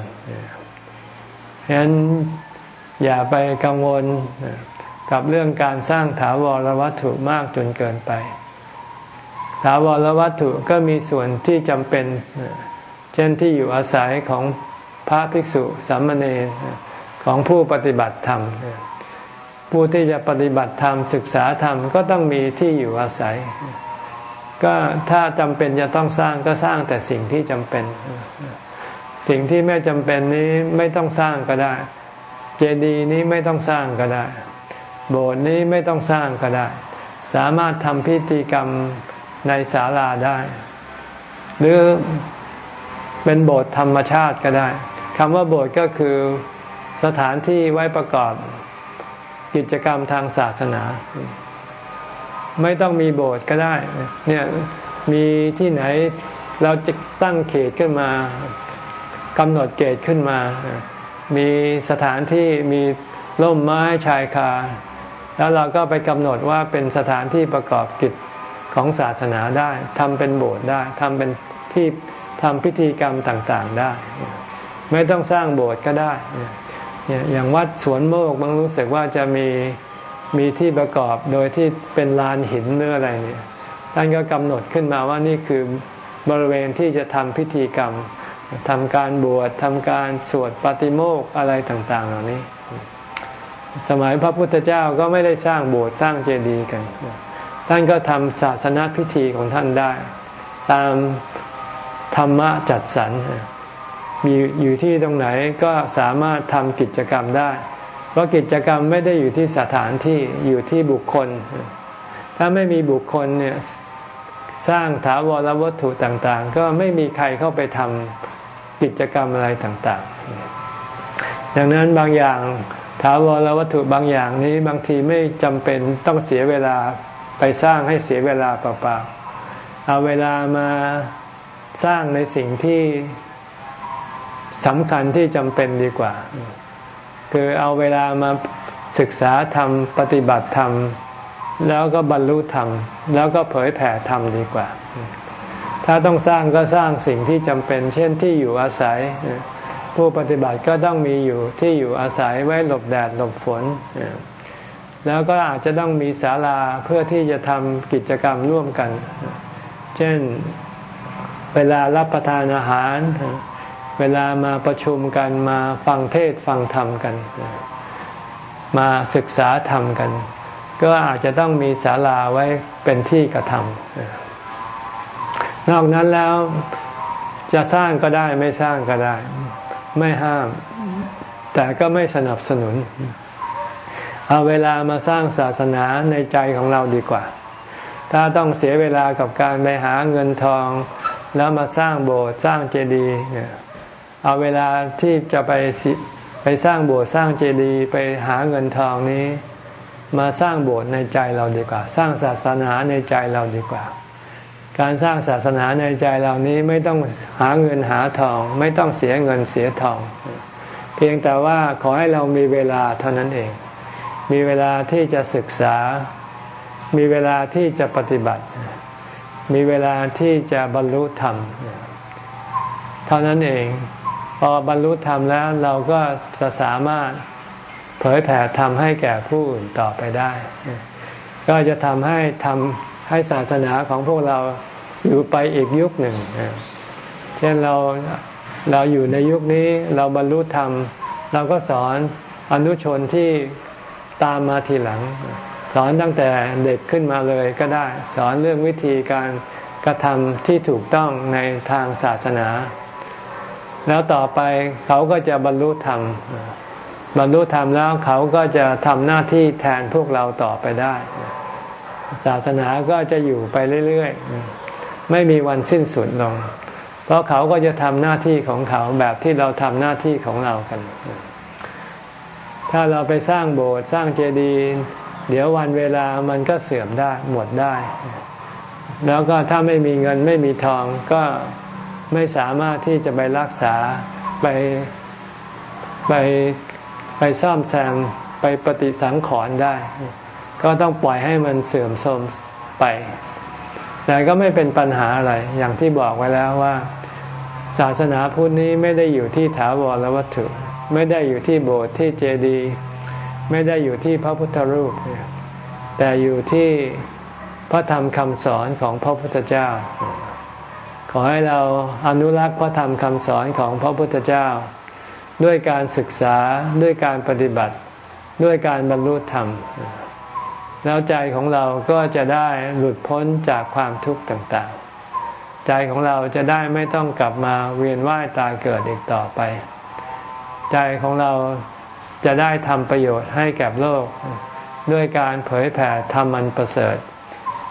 ฉะนั้นอย่าไปกังวลกับเรื่องการสร้างถาวรวัตถุมากจนเกินไป ถาวรวัตถุก็มีส่วนที่จำเป็น เช่นที่อยู่อาศัยของพระภิกษุสามเณร ของผู้ปฏิบัติธรรม ผู้ที่จะปฏิบัติธรรมศึกษาธรรมก็ต้องมีที่อยู่อาศัย ก็ถ้าจำเป็นจะต้องสร้างก็สร้างแต่สิ่งที่จำเป็น สิ่งที่ไม่จำเป็นนี้ไม่ต้องสร้างก็ได้ เจดีย์นี้ไม่ต้องสร้างก็ได้ โบสถ์นี้ไม่ต้องสร้างก็ได้ สามารถทำพิธีกรรมในศาลาได้ หรือเป็นโบสถ์ธรรมชาติก็ได้คำว่าโบสถ์ก็คือ สถานที่ไว้ประกอบกิจกรรมทางศาสนา ไม่ต้องมีโบสถ์ก็ได้เนี่ยมีที่ไหนเราจะตั้งเขตขึ้นมากำหนดเขตขึ้นมา มีสถานที่มีร่มไม้ชายคา แล้วเราก็ไปกำหนดว่าเป็นสถานที่ประกอบกิจของศาสนาได้ทำเป็นโบสถ์ได้ทำเป็นที่ทำพิธีกรรมต่างๆได้ ไม่ต้องสร้างโบสถ์ก็ได้ อย่างวัดสวนโมกบางรู้สึกว่าจะมีมีที่ประกอบโดยที่เป็นลานหินหรืออะไรเนี่ยท่านก็กำหนดขึ้นมาว่านี่คือบริเวณที่จะทำพิธีกรรมทำการบวชทำการสวดปฏิโมกอะไรต่างๆ เหล่านี้ สมัยพระพุทธเจ้าก็ไม่ได้สร้างโบสถ์สร้างเจดีย์กัน ท่านก็ทำศาสนาพิธีของท่านได้ ตามธรรมะจัดสรร มีอยู่ที่ตรงไหนก็สามารถทำกิจกรรมได้ เพราะกิจกรรมไม่ได้อยู่ที่สถานที่อยู่ที่บุคคล ถ้าไม่มีบุคคลเนี่ยสร้างถาวรวัตถุต่างๆ ก็ไม่มีใครเข้าไปทำกิจกรรมอะไรต่าง ๆ ดังนั้นบางอย่างถาวรวัตถุบางอย่างนี้บางทีไม่จำเป็นต้องเสียเวลาไปสร้างให้เสียเวลาเปล่าๆเอาเวลามาสร้างในสิ่งที่ สำคัญที่จำเป็นดีกว่า คือเอาเวลามาศึกษาธรรม ปฏิบัติธรรม แล้วก็บรรลุธรรม แล้วก็เผยแผ่ธรรมดีกว่า ถ้าต้องสร้างก็สร้างสิ่งที่จำเป็น เช่นที่อยู่อาศัย ผู้ปฏิบัติก็ต้องมีอยู่ที่อยู่อาศัยไว้หลบแดดหลบฝน แล้วก็อาจจะต้องมีศาลาเพื่อที่จะทำกิจกรรมร่วมกัน เช่นเวลารับประทานอาหาร เวลามาประชุมกันมาฟังเทศฟังธรรมกัน มาศึกษาธรรมกัน ก็อาจจะต้องมีศาลาไว้เป็นที่กระทำนอกนั้นแล้วจะสร้างก็ได้ไม่สร้างก็ได้ ไม่ห้าม แต่ก็ไม่สนับสนุน เอาเวลามาสร้างศาสนาในใจของเราดีกว่า ถ้าต้องเสียเวลากับการไปหาเงินทอง แล้วมาสร้างโบสถ์สร้างเจดีย์ เอาเวลาที่จะไปไปสร้างโบสถ์สร้างเจดีย์ไปหาเงินทองนี้ มาสร้างโบสถ์ในใจเราดีกว่า สร้างศาสนาในใจเราดีกว่า การสร้างศาสนาในใจเรานี้ไม่ต้องหาเงินหาทอง ไม่ต้องเสียเงินเสียทอง เพียงแต่ว่าขอให้เรามีเวลาเท่านั้นเอง มีเวลาที่จะศึกษา มีเวลาที่จะปฏิบัติ มีเวลาที่จะบรรลุธรรม เท่านั้นเอง อบรรลุธรรมแล้วเราก็จะสามารถเผยแผ่ธรรมให้แก่ผู้อื่นต่อไปได้ ก็จะทำให้ทำให้ศาสนาของพวกเราอยู่ไปอีกยุคหนึ่ง เช่นเราเราอยู่ในยุคนี้เราบรรลุธรรม เราก็สอนอนุชนที่ตามมาทีหลัง สอนตั้งแต่เด็กขึ้นมาเลยก็ได้ สอนเรื่องวิธีการกระทำที่ถูกต้องในทางศาสนา แล้วต่อไปเขาก็จะบรรลุธรรมบรรลุธรรมแล้วเขาก็จะทำหน้าที่แทนพวกเราต่อไปได้ ศาสนาก็จะอยู่ไปเรื่อยๆ ไม่มีวันสิ้นสุดลง เพราะเขาก็จะทำหน้าที่ของเขาแบบที่เราทำหน้าที่ของเรากัน ถ้าเราไปสร้างโบสถ์สร้างเจดีย์เดี๋ยววันเวลามันก็เสื่อมได้หมดได้ แล้วก็ถ้าไม่มีเงินไม่มีทองก็ ไม่สามารถที่จะไปรักษาไปไปไปซ่อมแซมไปปฏิสังขรณ์ได้ ก็ต้องปล่อยให้มันเสื่อมโทรมไปแต่ก็ไม่เป็นปัญหาอะไร อย่างที่บอกไว้แล้วว่า ศาสนาพุทธนี้ไม่ได้อยู่ที่ถาวรวัตถุ ไม่ได้อยู่ที่โบสถ์ที่เจดีย์ไม่ได้อยู่ที่พระพุทธรูป แต่อยู่ที่พระธรรมคำสอนของพระพุทธเจ้า ขอให้เราอนุรักษ์พระธรรมคำสอนของพระพุทธเจ้า ด้วยการศึกษาด้วยการปฏิบัติ ด้วยการบรรลุธรรม แล้วใจของเราก็จะได้หลุดพ้นจากความทุกข์ต่างๆ ใจของเราจะได้ไม่ต้องกลับมาเวียนว่ายตายเกิดอีกต่อไป ใจของเราจะได้ทำประโยชน์ให้แก่โลก ด้วยการเผยแผ่ธรรมันประเสริฐ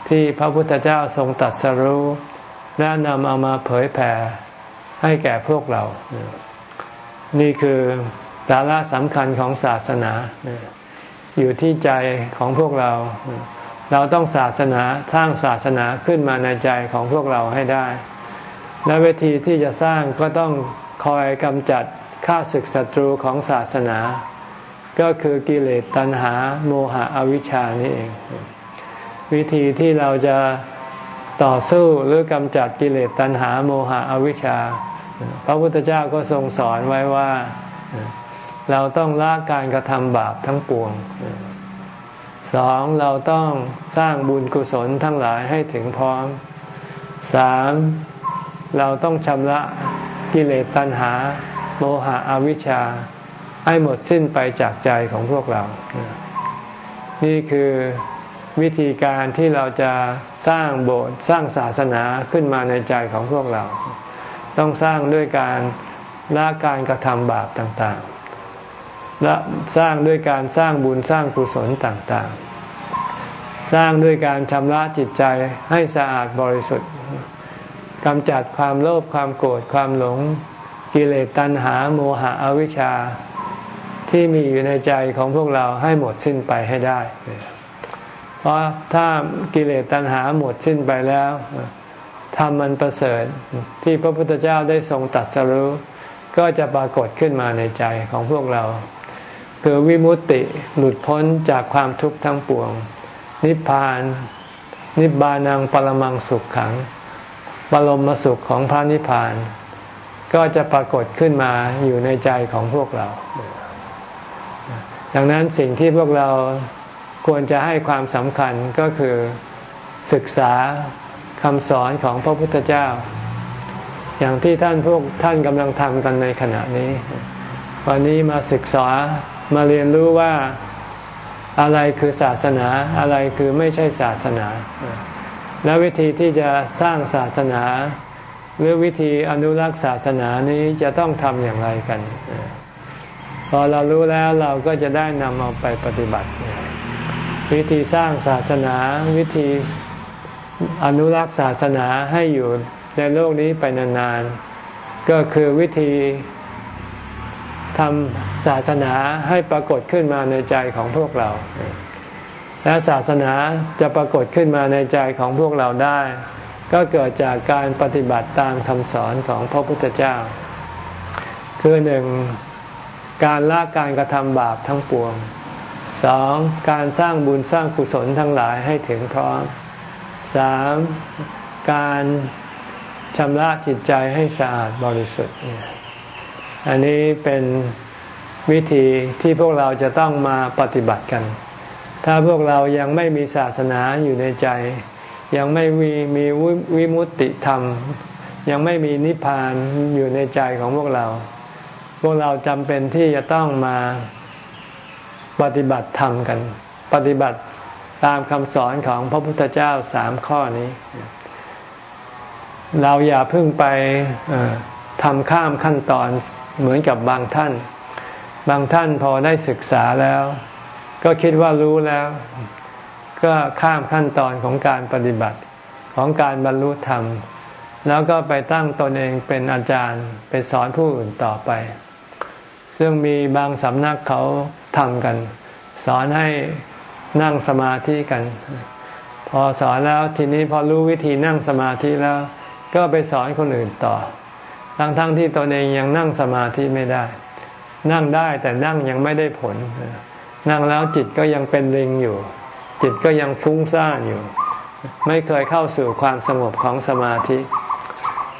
ที่พระพุทธเจ้าทรงตัดสรู้ และนำเอามาเผยแผ่ให้แก่พวกเรา นี่คือสาระสำคัญของศาสนา อยู่ที่ใจของพวกเรา เราต้องศาสนาสร้างศาสนาขึ้นมาในใจของพวกเราให้ได้ และวิธีที่จะสร้างก็ต้องคอยกำจัดข้าศึกศัตรูของศาสนา ก็คือกิเลสตัณหา โมหะอวิชชานี่เอง วิธีที่เราจะ ต่อสู้หรือกำจัดกิเลสตัณหาโมหะอวิชชา พระพุทธเจ้าก็ทรงสอนไว้ว่า เราต้องละการกระทำบาปทั้งปวงสองเราต้องสร้างบุญกุศลทั้งหลายให้ถึงพร้อมสามเราต้องชำระกิเลสตัณหา โมหะอวิชชา ให้หมดสิ้นไปจากใจของพวกเรา นี่คือ วิธีการที่เราจะสร้างโบสถ์สร้างศาสนาขึ้นมาในใจของพวกเรา ต้องสร้างด้วยการละการกระทำบาปต่างๆและสร้างด้วยการสร้างบุญสร้างกุศลต่างๆ สร้างด้วยการชำระจิตใจให้สะอาดบริสุทธิ์กำจัดความโลภความโกรธความหลงกิเลสตัณหาโมหะอวิชชาที่มีอยู่ในใจของพวกเราให้หมดสิ้นไปให้ได้ เพราะถ้ากิเลสตัณหาหมดสิ้นไปแล้วธรรมมันประเสริฐที่พระพุทธเจ้าได้ทรงตัดสรู้ก็จะปรากฏขึ้นมาในใจของพวกเรา คือวิมุตติหลุดพ้นจากความทุกข์ทั้งปวง นิพพาน นิบานังปรมังสุขขังบรมสุขของพระนิพพาน ก็จะปรากฏขึ้นมาอยู่ในใจของพวกเรา ดังนั้นสิ่งที่พวกเรา ควรจะให้ความสำคัญก็คือศึกษาคำสอนของพระพุทธเจ้า อย่างที่ท่านพวกท่านกำลังทำกันในขณะนี้ วันนี้มาศึกษามาเรียนรู้ว่าอะไรคือศาสนาอะไรคือไม่ใช่ศาสนา และวิธีที่จะสร้างศาสนา หรือวิธีอนุรักษ์ศาสนานี้จะต้องทำอย่างไรกัน พอเรารู้แล้วเราก็จะได้นำเอาไปปฏิบัติ วิธีสร้างศาสนาวิธีอนุรักษ์ศาสนาให้อยู่ในโลกนี้ไปนานๆ ก็คือวิธีทำศาสนาให้ปรากฏขึ้นมาในใจของพวกเรา และศาสนาจะปรากฏขึ้นมาในใจของพวกเราได้ ก็เกิดจากการปฏิบัติตามคำสอนของพระพุทธเจ้า คือหนึ่งการละการกระทำบาปทั้งปวง สองการสร้างบุญสร้างกุศลทั้งหลายให้ถึงพร้อมสามการชำระจิตใจให้สะอาดบริสุทธิ์ อันนี้เป็นวิธีที่พวกเราจะต้องมาปฏิบัติกัน ถ้าพวกเรายังไม่มีศาสนาอยู่ในใจ ยังไม่มีมีวิมุตติธรรม ยังไม่มีนิพพานอยู่ในใจของพวกเรา พวกเราจำเป็นที่จะต้องมา ปฏิบัติธรรมกัน ปฏิบัติตามคำสอนของพระพุทธเจ้าสามข้อนี้ เราอย่าเพิ่งไปทำข้ามขั้นตอนเหมือนกับบางท่าน บางท่านพอได้ศึกษาแล้ว ก็คิดว่ารู้แล้ว ก็ข้ามขั้นตอนของการปฏิบัติของการบรรลุธรรม แล้วก็ไปตั้งตนเองเป็นอาจารย์ไปสอนผู้อื่นต่อไป ซึ่งมีบางสำนักเขา ทำกัน สอนให้นั่งสมาธิกัน พอสอนแล้วทีนี้พอรู้วิธีนั่งสมาธิแล้ว ก็ไปสอนคนอื่นต่อ ทั้งๆทที่ตนเองยังนั่งสมาธิไม่ได้ นั่งได้แต่นั่งยังไม่ได้ผล นั่งแล้วจิตก็ยังเป็นลิงอยู่ จิตก็ยังฟุ้งซ่านอยู่ ไม่เคยเข้าสู่ความสงบของสมาธิ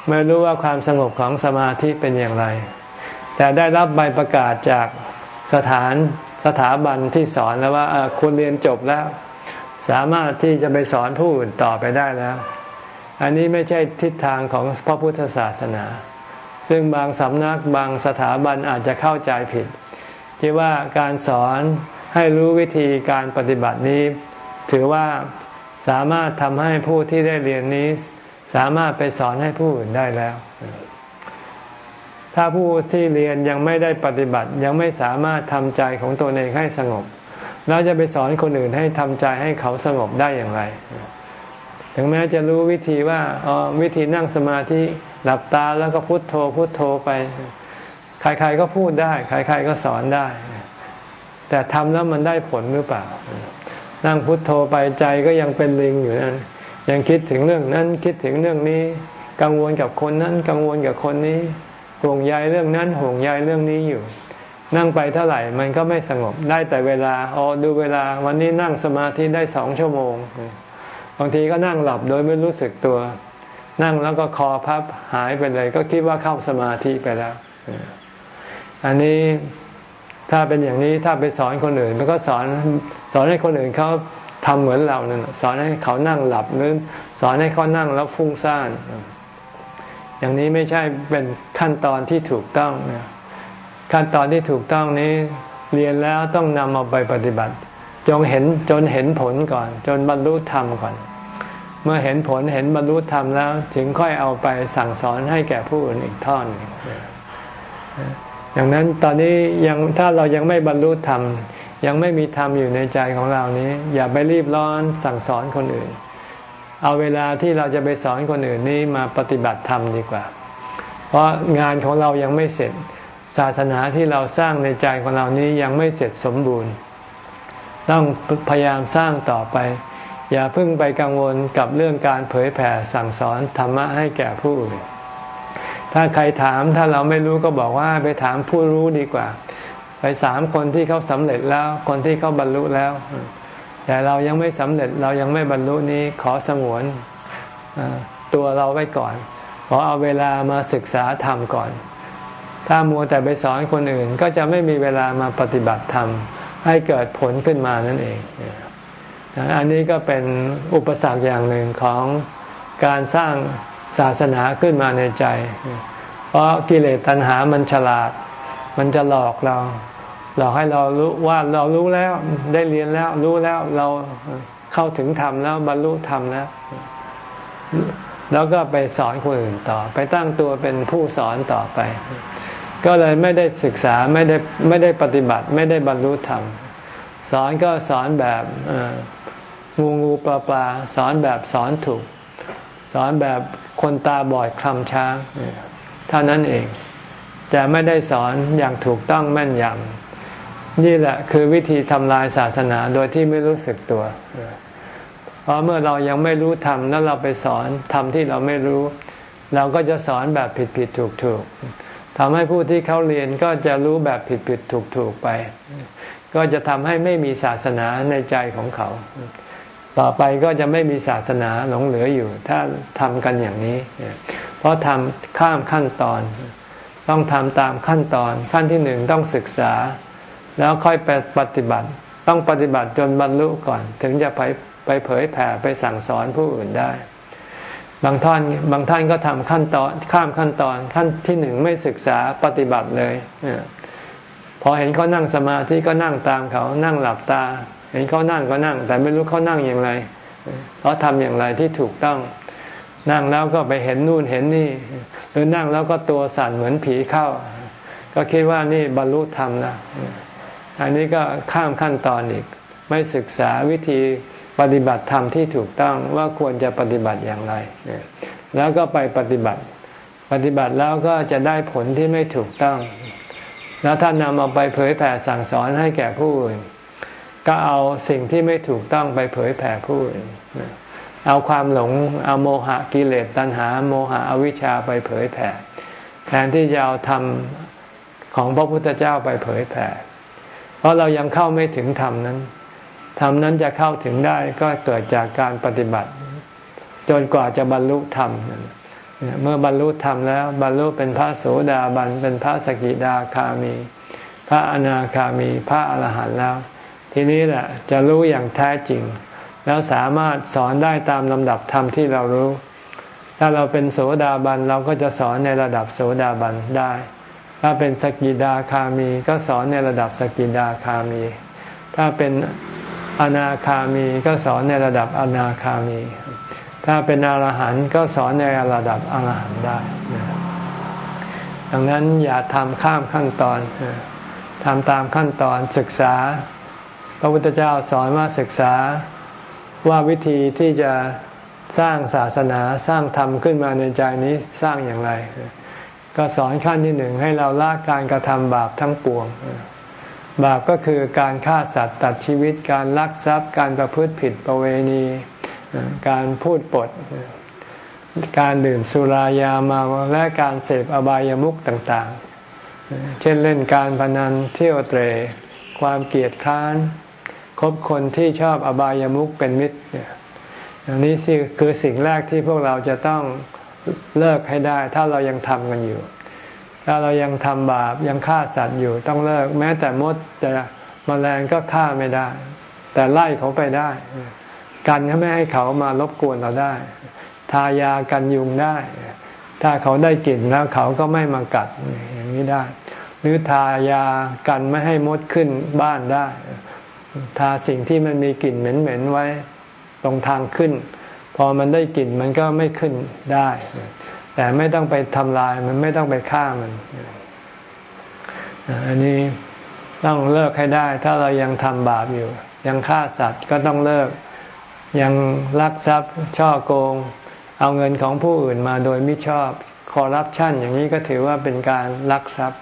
ไม่รู้ว่าความสงบของสมาธิเป็นอย่างไร แต่ได้รับใบประกาศจาก สถานสถาบันที่สอนแล้วว่าคุณเรียนจบแล้ว สามารถที่จะไปสอนผู้อื่นต่อไปได้แล้ว อันนี้ไม่ใช่ทิศทางของพระพุทธศาสนา ซึ่งบางสำนักบางสถาบันอาจจะเข้าใจผิด ที่ว่าการสอนให้รู้วิธีการปฏิบัตินี้ ถือว่าสามารถทำให้ผู้ที่ได้เรียนนี้ สามารถไปสอนให้ผู้อื่นได้แล้ว ถ้าผู้ที่เรียนยังไม่ได้ปฏิบัติยังไม่สามารถทำใจของตัวเองให้สงบ แล้วจะไปสอนคนอื่นให้ทำใจให้เขาสงบได้อย่างไร ถึงแม้จะรู้วิธีว่าอ๋อวิธีนั่งสมาธิหลับตาแล้วก็พุโทโธพุโทโธไป ใครๆก็พูดได้ ใครๆก็สอนได้ แต่ทำแล้วมันได้ผลหรือเปล่า นั่งพุทโธไปใจก็ยังเป็นลิงอยู่นั่นยังคิดถึงเรื่องนั้นคิดถึงเรื่องนี้ กังวลกับคนนั้น กังวลกับคนนี้ ห่วงใยเรื่องนั้นห่วงใยเรื่องนี้อยู่ นั่งไปเท่าไหร่มันก็ไม่สงบได้แต่เวลาอ๋อดูเวลา วันนี้นั่งสมาธิได้สองชั่วโมง บางทีก็นั่งหลับโดยไม่รู้สึกตัว นั่งแล้วก็คอพับหายไปเลย ก็คิดว่าเข้าสมาธิไปแล้ว อันนี้ถ้าเป็นอย่างนี้ถ้าไปสอนคนอื่น มันก็สอนสอนให้คนอื่นเขาทำเหมือนเราเนี่ยสอนให้เขานั่งหลับหรือสอนให้เขานั่งแล้วฟุ้งซ่าน อย่างนี้ไม่ใช่เป็นขั้นตอนที่ถูกต้องขั้นตอนที่ถูกต้องนี้เรียนแล้วต้องนำเอาไปปฏิบัติ จงเห็นจนเห็นผลก่อน จนบรรลุธรรมก่อน เมื่อเห็นผลเห็นบรรลุธรรมแล้ว ถึงค่อยเอาไปสั่งสอนให้แก่ผู้อื่นอีกท่อนอย่างนั้นตอนนี้ยังถ้าเรายังไม่บรรลุธรรมยังไม่มีธรรมอยู่ในใจของเรานี้ อย่าไปรีบร้อนสั่งสอนคนอื่น เอาเวลาที่เราจะไปสอนคนอื่นนี้มาปฏิบัติธรรมดีกว่า เพราะงานของเรายังไม่เสร็จ ศาสนาที่เราสร้างในใจของเรานี้ยังไม่เสร็จสมบูรณ์ ต้องพยายามสร้างต่อไป อย่าเพิ่งไปกังวลกับเรื่องการเผยแผ่สั่งสอนธรรมะให้แก่ผู้อื่นถ้าใครถามถ้าเราไม่รู้ก็บอกว่าไปถามผู้รู้ดีกว่า ไปสามคนที่เขาสำเร็จแล้ว คนที่เขาบรรลุแล้ว แต่เรายังไม่สำเร็จเรายังไม่บรรลุนี้ขอสงวนตัวเราไว้ก่อน ขอเอาเวลามาศึกษาธรรมก่อน ถ้ามัวแต่ไปสอนคนอื่นก็จะไม่มีเวลามาปฏิบัติธรรม ให้เกิดผลขึ้นมานั่นเอง อันนี้ก็เป็นอุปสรรคอย่างหนึ่งของการสร้างศาสนาขึ้นมาในใจ เพราะกิเลสตัณหามันฉลาด มันจะหลอกเรา หลอกให้เรารู้ว่าเรารู้แล้วได้เรียนแล้ว รู้แล้วเราเข้าถึงธรรมแล้วบรรลุธรรมแล้วแล้วก็ไปสอนคนอื่นต่อ ไปตั้งตัวเป็นผู้สอนต่อไป ก็เลยไม่ได้ศึกษาไม่ได้ไม่ได้ปฏิบัติ ไม่ได้บรรลุธรรมสอนก็สอนแบบงูงูปลาปลาสอนแบบสอนถูก สอนแบบคนตาบอดคลำช้างเท่านั้นเองแต่ไม่ได้สอนอย่างถูกต้องแม่นยำ นี่แหละคือวิธีทำลายศาสนาโดยที่ไม่รู้สึกตัว เพราะเมื่อเรายังไม่รู้ธรรมแล้วเราไปสอนธรรมที่เราไม่รู้ เราก็จะสอนแบบผิดผิดถูกถูกทำให้ผู้ที่เขาเรียนก็จะรู้แบบผิดผิดถูกถูกไป ก็จะทำให้ไม่มีศาสนาในใจของเขา ต่อไปก็จะไม่มีศาสนาหลงเหลืออยู่ ถ้าทำกันอย่างนี้ เพราะทำข้ามขั้นตอน ต้องทำตามขั้นตอน ขั้นที่หนึ่งต้องศึกษา แล้วค่อยไปปฏิบัติ ต้องปฏิบัติจนบรรลุก่อน ถึงจะไปไปเผยแผ่ไปสั่งสอนผู้อื่นได้ บางท่านบางท่านก็ทำขั้นตอนข้ามขั้นตอนขั้นที่หนึ่งไม่ศึกษาปฏิบัติเลยพอเห็นเขานั่งสมาธิก็นั่งตามเขานั่งหลับตา เห็นเขานั่งก็นั่ง แต่ไม่รู้เขานั่งอย่างไรเขาทำอย่างไรที่ถูกต้อง นั่งแล้วก็ไปเห็นนู่นเห็นนี่ หรือนั่งแล้วก็ตัวสั่นเหมือนผีเข้า ก็คิดว่านี่บรรลุธรรมนะ อันนี้ก็ข้ามขั้นตอนอีก ไม่ศึกษาวิธีปฏิบัติธรรมที่ถูกต้องว่าควรจะปฏิบัติอย่างไร แล้วก็ไปปฏิบัติ ปฏิบัติแล้วก็จะได้ผลที่ไม่ถูกต้อง แล้วท่านนำเอาไปเผยแผ่สั่งสอนให้แก่ผู้อื่น ก็เอาสิ่งที่ไม่ถูกต้องไปเผยแผ่ผู้อื่นเอาความหลงเอาโมหะกิเลสตัณหา โมหะอวิชชาไปเผยแผ่แทนที่จะเอาธรรมของพระพุทธเจ้าไปเผยแผ่ เพราะเรายังเข้าไม่ถึงธรรมนั้นธรรมนั้นจะเข้าถึงได้ก็เกิดจากการปฏิบัติ จนกว่าจะบรรลุธรรมเมื่อบรรลุธรรมแล้ว บรรลุเป็นพระโสดาบันเป็นพระสกิดาคามี พระอนาคามี พระอรหันต์แล้ว ทีนี้แหละจะรู้อย่างแท้จริง แล้วสามารถสอนได้ตามลำดับธรรมที่เรารู้ ถ้าเราเป็นโสดาบันเราก็จะสอนในระดับโสดาบันได้ ถ้าเป็นสกิดาคามี ก็สอนในระดับสกิดาคามี ถ้าเป็นอนาคามีก็สอนในระดับอนาคามี ถ้าเป็นอรหันต์ก็สอนในระดับอรหันต์ได้ ดังนั้นอย่าทำข้ามขั้นตอนทำตามขั้นตอนศึกษา พระพุทธเจ้าสอนว่าศึกษาว่าวิธีที่จะสร้างศาสนาสร้างธรรมขึ้นมาในใจนี้สร้างอย่างไร ก็สอนขั้นที่หนึ่งให้เราละการกระทำบาปทั้งปวง บาปก็คือการฆ่าสัตว์ตัดชีวิต การลักทรัพย์ การประพฤติผิดประเวณี การพูดปด การดื่มสุรายาเมาและการเสพอบายามุขต่างๆ เช่นเล่นการพนันเที่ยวเตร ความเกลียดคร้านคบคนที่ชอบอบายามุขเป็นมิตรอันนี้คือสิ่งแรกที่พวกเราจะต้อง เลิกให้ได้ ถ้าเรายังทำกันอยู่ ถ้าเรายังทำบาปยังฆ่าสัตว์อยู่ ต้องเลิก แม้แต่มดแต่มแมลงก็ฆ่าไม่ได้ แต่ไล่เขาไปได้ กันเขาไม่ให้เขามารบกวนเราได้ ทายากันยุงได้ ถ้าเขาได้กลิ่นแล้วเขาก็ไม่มากัดอย่างนี้ได้ หรือทายากันไม่ให้มดขึ้นบ้านได้ ทาสิ่งที่มันมีกลิ่นเหม็นๆไว้ตรงทางขึ้น พอมันได้กลิ่นมันก็ไม่ขึ้นได้ แต่ไม่ต้องไปทำลายมันไม่ต้องไปฆ่ามัน อันนี้ต้องเลิกให้ได้ ถ้าเรายังทำบาปอยู่ ยังฆ่าสัตว์ก็ต้องเลิก ยังลักทรัพย์ช่อโกง เอาเงินของผู้อื่นมาโดยไม่ชอบคอร์รัปชันอย่างนี้ก็ถือว่าเป็นการลักทรัพย์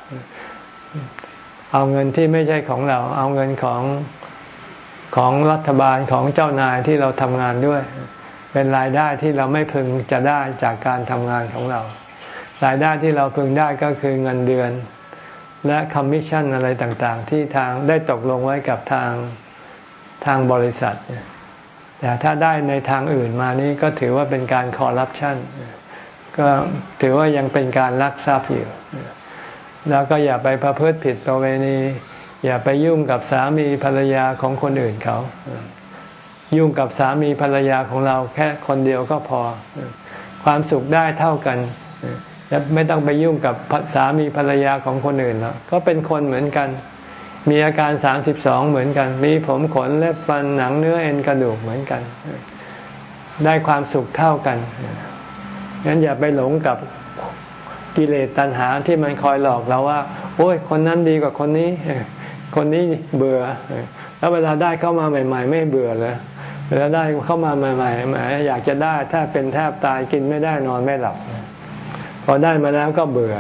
เอาเงินที่ไม่ใช่ของเรา เอาเงินของของรัฐบาลของเจ้านายที่เราทำงานด้วย เป็นรายได้ที่เราไม่พึงจะได้จากการทำงานของเรา รายได้ที่เราพึงได้ก็คือเงินเดือน และคอมมิชชั่นอะไรต่างๆ ที่ทางได้ตกลงไว้กับทางทางบริษัท แต่ถ้าได้ในทางอื่นมานี้ก็ถือว่าเป็นการคอร์รัปชันก็ถือว่ายังเป็นการลักทรัพย์อยู่ แล้วก็อย่าไปประพฤติผิดประเวณี อย่าไปยุ่งกับสามีภรรยาของคนอื่นเขา ยุ่งกับสามีภรรยาของเราแค่คนเดียวก็พอ ความสุขได้เท่ากันและไม่ต้องไปยุ่งกับสามีภรรยาของคนอื่นแล้วก็เป็นคนเหมือนกัน มีอาการสามสิบสองเหมือนกัน มีผมขนเล็บฟันหนังเนื้อเอ็นกระดูกเหมือนกัน ได้ความสุขเท่ากันงั้นอย่าไปหลงกับกิเลสตัณหาที่มันคอยหลอกเราว่า โอ้ยคนนั้นดีกว่าคนนี้ คนนี้เบื่อ แล้วเวลาได้เข้ามาใหม่ ๆ ไม่เบื่อเลย เวลาได้เข้ามาใหม่ๆแหมอยากจะได้ถ้าเป็นแทบตายกินไม่ได้นอนไม่หลับ พอได้มาแล้วก็เบื่อ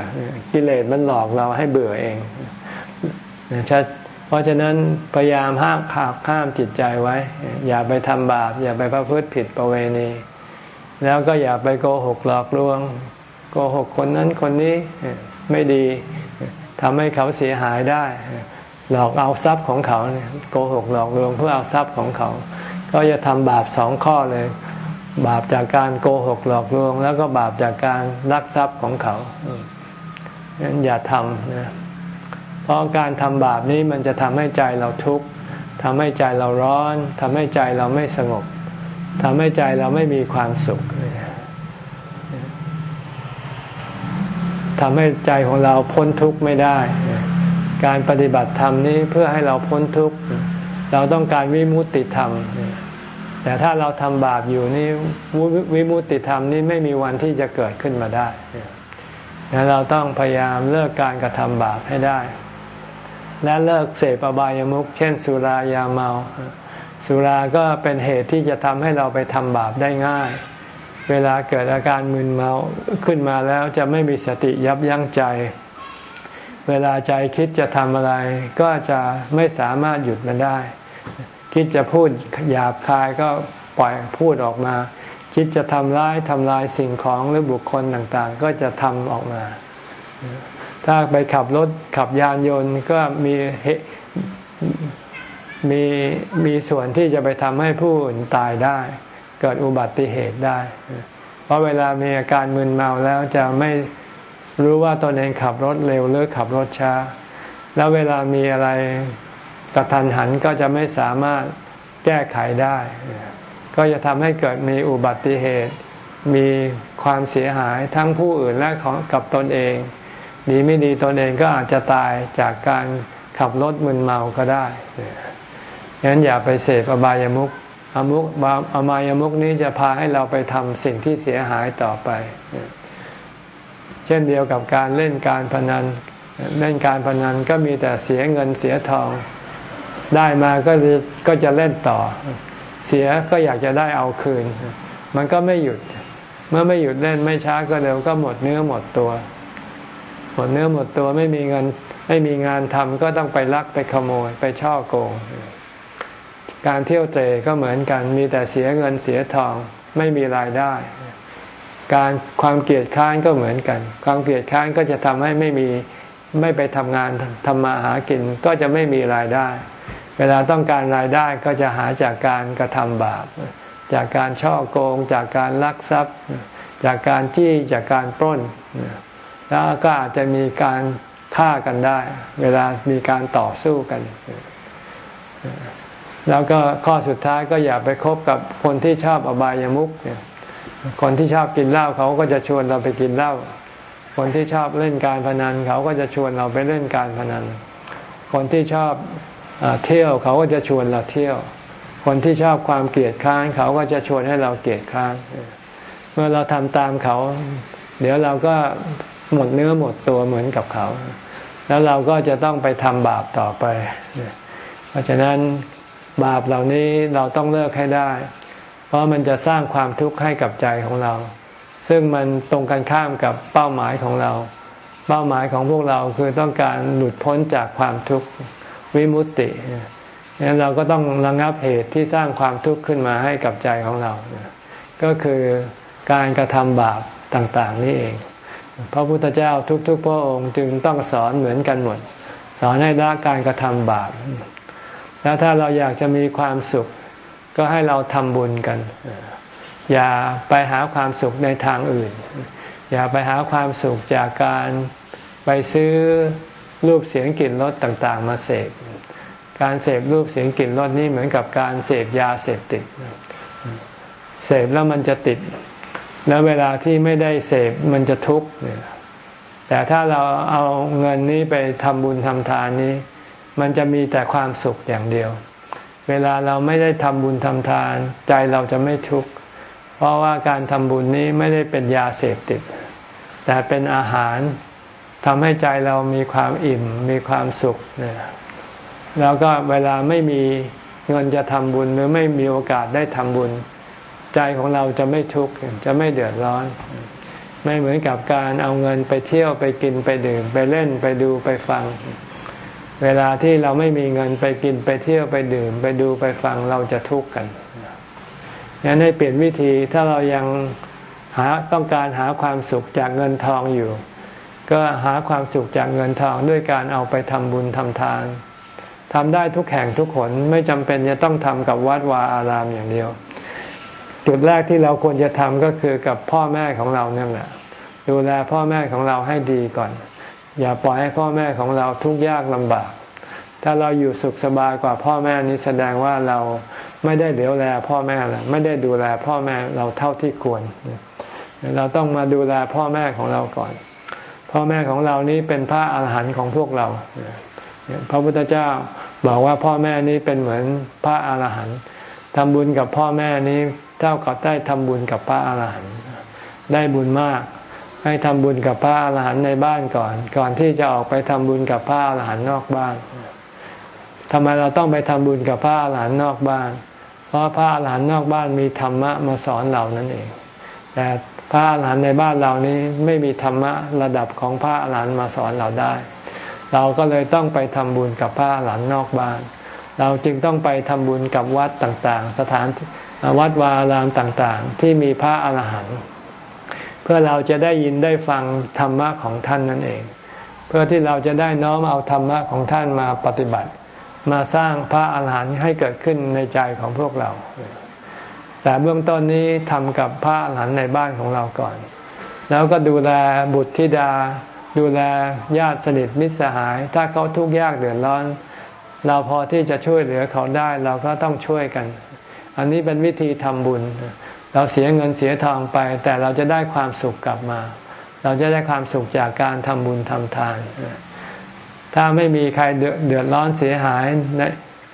กิเลสมันหลอกเราให้เบื่อเองเพราะฉะนั้นพยายามห้ามขาดห้ามจิตใจไว้ อย่าไปทำบาป อย่าไปประพฤติผิดประเวณี แล้วก็อย่าไปโกหกหลอกลวง โกหกคนนั้นคนนี้ไม่ดีทำให้เขาเสียหายได้ หลอกเอาทรัพย์ของเขาโกหกหลอกลวงเพื่อเอาทรัพย์ของเขา ก็จะทำบาปสองข้อเลย บาปจากการโกหกหลอกลวง แล้วก็บาปจากการลักทรัพย์ของเขางั้นอย่าทำนะเพราะการทำบาปนี้มันจะทำให้ใจเราทุกข์ทำให้ใจเราร้อนทำให้ใจเราไม่สงบทำให้ใจเราไม่มีความสุขทำให้ใจของเราพ้นทุกข์ไม่ได้ การปฏิบัติธรรมนี้เพื่อให้เราพ้นทุกข์ เราต้องการวิมุตติธรรม แต่ถ้าเราทำบาปอยู่นี่วิมุตติธรรมนี้ไม่มีวันที่จะเกิดขึ้นมาได้เราต้องพยายามเลิกการกระทำบาปให้ได้ และเลิกเสพอบายามุขเช่น สุรายาเมา สุราก็เป็นเหตุที่จะทำให้เราไปทำบาปได้ง่าย เวลาเกิดอาการมึนเมาขึ้นมาแล้วจะไม่มีสติยับยั้งใจ เวลาใจคิดจะทำอะไร ก็จะไม่สามารถหยุดมันได้ คิดจะพูดหยาบคายก็ปล่อยพูดออกมา คิดจะทำร้ายทำลายสิ่งของหรือบุคคลต่างๆ ก็จะทำออกมา ถ้าไปขับรถขับยานยนต์ก็มีมีมีส่วนที่จะไปทำให้ผู้อื่นตายได้ เกิดอุบัติเหตุได้ เพราะเวลามีอาการมึนเมาแล้วจะไม่รู้ว่าตนเองขับรถเร็วหรือขับรถช้า แล้วเวลามีอะไร กระทันหันก็จะไม่สามารถแก้ไขได้ ก็จะทำให้เกิดมีอุบัติเหตุ มีความเสียหายทั้งผู้อื่นและของกับตนเอง ดีไม่ดีตนเองก็อาจจะตายจากการขับรถมึนเมาก็ได้งั้นอย่าไปเสพอบายามุขอมุกอบายามุขนี้จะพาให้เราไปทำสิ่งที่เสียหายต่อไป เช่นเดียวกับการเล่นการพนัน เล่นการพนันก็มีแต่เสียเงินเสียทอง ได้มาก็จะก็จะเล่นต่อ เสียก็อยากจะได้เอาคืน มันก็ไม่หยุด เมื่อไม่หยุดเล่นไม่ช้าก็เร็วก็หมดเนื้อหมดตัว หมดเนื้อหมดตัวไม่มีเงินไม่มีงานทำก็ต้องไปลักไปขโมยไปช่อโกง การเที่ยวเตะก็เหมือนกันมีแต่เสียเงินเสียทองไม่มีรายได้ การความเกลียดค้านก็เหมือนกัน ความเกลียดค้านก็จะทำให้ไม่มีไม่ไปทำงานทำมาหากินก็จะไม่มีรายได้ วลาต้องการรายได้ก็จะหาจากการกระทำบาป จากการช่อโกง จากการลักทรัพย์ จากการจี้จากการปล้น แล้วก็อาจจะมีการฆ่ากันได้ เวลามีการต่อสู้กัน แล้วก็ข้อสุดท้ายก็อย่าไปคบกับคนที่ชอบอบายามุขเนี่ยคนที่ชอบกินเหล้าเขาก็จะชวนเราไปกินเหล้าคนที่ชอบเล่นการพนันเขาก็จะชวนเราไปเล่นการพนันคนที่ชอบ เที่ยวเขาก็จะชวนเราเที่ยว คนที่ชอบความเกลียดค้านเขาก็จะชวนให้เราเกลียดค้านเมื่อเราทำตามเขา เดี๋ยวเราก็หมดเนื้อหมดตัวเหมือนกับเขา แล้วเราก็จะต้องไปทำบาปต่อไป เพราะฉะนั้นบาปเหล่านี้เราต้องเลิกให้ได้ เพราะมันจะสร้างความทุกข์ให้กับใจของเรา ซึ่งมันตรงกันข้ามกับเป้าหมายของเรา เป้าหมายของพวกเราคือต้องการหลุดพ้นจากความทุกข์ วิมุตติดังนั้นเราก็ต้องระงับเหตุที่สร้างความทุกข์ขึ้นมาให้กับใจของเรา ก็คือการกระทำบาปต่างๆนี่เอง พระพุทธเจ้าทุกๆ พระองค์จึงต้องสอนเหมือนกันหมด สอนให้ละการกระทำบาป แล้วถ้าเราอยากจะมีความสุข ก็ให้เราทำบุญกัน อย่าไปหาความสุขในทางอื่น อย่าไปหาความสุขจากการไปซื้อ รูปเสียงกลิ่นรสต่างๆ มาเสพการเสพรูปเสียงกลิ่นรสนี่เหมือนกับการเสพยาเสพติดเสพแล้วมันจะติด แล้วเวลาที่ไม่ได้เสพมันจะทุกข์แต่ถ้าเราเอาเงินนี้ไปทำบุญทำทานนี้ มันจะมีแต่ความสุขอย่างเดียว เวลาเราไม่ได้ทำบุญทำทาน ใจเราจะไม่ทุกข์ เพราะว่าการทำบุญนี้ไม่ได้เป็นยาเสพติด แต่เป็นอาหาร ทำให้ใจเรามีความอิ่มมีความสุขเนี่ยแล้วก็เวลาไม่มีเงินจะทำบุญหรือไม่มีโอกาสได้ทำบุญ ใจของเราจะไม่ทุกข์จะไม่เดือดร้อน ไม่เหมือนกับการเอาเงินไปเที่ยวไปกินไปดื่ม ไปเล่นไปดูไปฟัง เวลาที่เราไม่มีเงินไปกินไปเที่ยวไปดื่ม ไปดูไปฟังเราจะทุกข์กันงั้นให้เปลี่ยนวิธีถ้าเรายังหาต้องการหาความสุขจากเงินทองอยู่ ก็หาความสุขจากเงินทองด้วยการเอาไปทำบุญทำทานทำได้ทุกแห่งทุกคนไม่จำเป็นจะต้องทำกับวัดวาอารามอย่างเดียว จุดแรกที่เราควรจะทำก็คือกับพ่อแม่ของเราเนี่ยแหละดูแลพ่อแม่ของเราให้ดีก่อน อย่าปล่อยให้พ่อแม่ของเราทุกข์ยากลำบาก ถ้าเราอยู่สุขสบายกว่าพ่อแม่นี้แสดงว่าเราไม่ได้เดี๋ยวแลพ่อแม่ละไม่ได้ดูแลพ่อแม่เราเท่าที่ควร เราต้องมาดูแลพ่อแม่ของเราก่อน พ่อแม่ของเรานี้เป็นพระอาหารหันต์ของพวกเรา พระพุทธเจ้าบอกว่าพ่อแม่นี้เป็นเหมือนพระอาหารหันต์ทำบุญกับพ่อแม่นี้เท่ากับได้ทำบุญกับพระอาหารหันต์ได้บุญมาก ให้ทำบุญกับพระอาหารหันต์ในบ้านก่อน ก่อนที่จะออกไปทำบุญกับพระอาหารหันต์นอกบ้านทำไมเราต้องไปทำบุญกับพระอาหารหันต์นอกบ้าน เพราะพระอาหารหันต์นอกบ้านมีธรรมะมาสอนเรานั่นเอง แต่ พระอาหารหันต์ในบ้านเรานี้ไม่มีธรรมะระดับของพระอาหารหันต์มาสอนเราได้ เราก็เลยต้องไปทำบุญกับพระอาหารหันต์นอกบ้าน เราจึงต้องไปทำบุญกับวัดต่างๆ สถานวัดวาลามต่างๆ ที่มีพระอาหารหันต์เพื่อเราจะได้ยินได้ฟังธรรมะของท่านนั่นเอง เพื่อที่เราจะได้น้อมเอาธรรมะของท่านมาปฏิบัติ มาสร้างพระอาหารหันต์ให้เกิดขึ้นในใจของพวกเรา แต่เบื้องต้นนี้ทำกับพระอาหันในบ้านของเราก่อน แล้วก็ดูแลบุตรธิดา ดูแลญาติสนิทมิตรสหาย ถ้าเขาทุกข์ยากเดือดร้อน เราพอที่จะช่วยเหลือเขาได้เราก็ต้องช่วยกัน อันนี้เป็นวิธีทำบุญ เราเสียเงินเสียทองไป แต่เราจะได้ความสุขกลับมา เราจะได้ความสุขจากการทำบุญทำทาน ถ้าไม่มีใครเดือดร้อนเสียหาย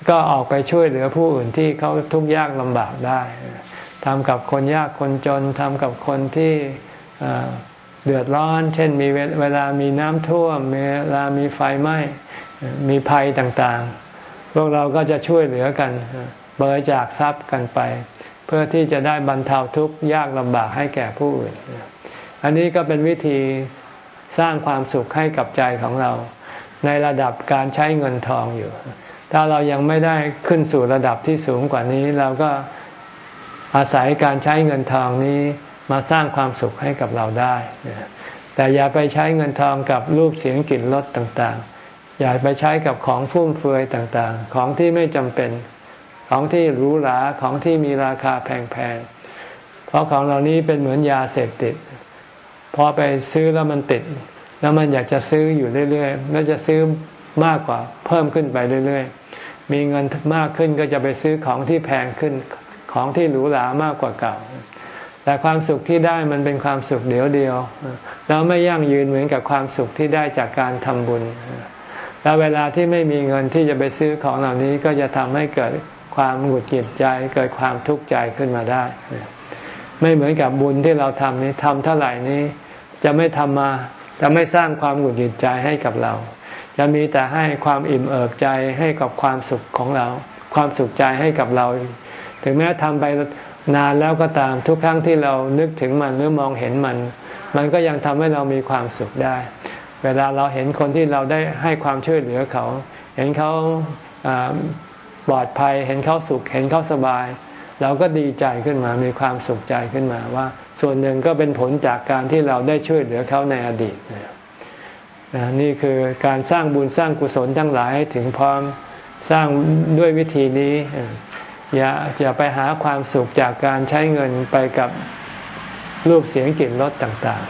ก็ออกไปช่วยเหลือผู้อื่นที่เขาทุกข์ยากลำบากได้ทำกับคนยากคนจนทำกับคนที่เดือดร้อน เช่นมีเวลามีน้ำท่วมเวลามีไฟไหม้มีภัยต่างๆ พวกเราก็จะช่วยเหลือกันเบริจาคทรัพย์กันไป เพื่อที่จะได้บรรเทาทุกข์ยากลำบากให้แก่ผู้อื่น อันนี้ก็เป็นวิธีสร้างความสุขให้กับใจของเรา ในระดับการใช้เงินทองอยู่ ถ้าเรายังไม่ได้ขึ้นสู่ระดับที่สูงกว่านี้ เราก็อาศัยการใช้เงินทองนี้มาสร้างความสุขให้กับเราได้ แต่อย่าไปใช้เงินทองกับรูปเสียงกลิ่นรสต่างๆ อย่าไปใช้กับของฟุ่มเฟือยต่างๆ ของที่ไม่จำเป็น ของที่หรูหรา ของที่มีราคาแพงๆ เพราะของเหล่านี้เป็นเหมือนยาเสพติด พอไปซื้อแล้วมันติด แล้วมันอยากจะซื้ออยู่เรื่อยๆ แล้วจะซื้อ มากกว่าเพิ่มขึ้นไปเรื่อยๆ มีเงินมากขึ้นก็จะไปซื้อของที่แพงขึ้นของที่หรูหรามากกว่าเก่า แต่ความสุขที่ได้มันเป็นความสุขเดียวเดียวแล้วไม่ยั่งยืนเหมือนกับความสุขที่ได้จากการทำบุญ แล้วเวลาที่ไม่มีเงินที่จะไปซื้อของเหล่านี้ก็จะทำให้เกิดความหงุดหงิดใจเกิดความทุกข์ใจขึ้นมาได้ ไม่เหมือนกับบุญที่เราทำนี้ทำเท่าไหร่นี้จะไม่ทำมาจะไม่สร้างความหงุดหงิดใจให้กับเรา จะมีแต่ให้ความอิ่มเอิบใจให้กับความสุขของเรา ความสุขใจให้กับเรา ถึงแม้ทำไปนานแล้วก็ตามทุกครั้งที่เรานึกถึงมันหรือมองเห็นมัน มันก็ยังทำให้เรามีความสุขได้ เวลาเราเห็นคนที่เราได้ให้ความช่วยเหลือเขา เห็นเขาปลอดภัยเห็นเขาสุขเห็นเขาสบาย เราก็ดีใจขึ้นมามีความสุขใจขึ้นมาว่า ส่วนหนึ่งก็เป็นผลจากการที่เราได้ช่วยเหลือเขาในอดีตนี่ นี่คือการสร้างบุญสร้างกุศลทั้งหลายให้ถึงพร้อมสร้างด้วยวิธีนี้ อย่าอย่าไปหาความสุขจากการใช้เงินไปกับรูปเสียงกลิ่นรสต่าง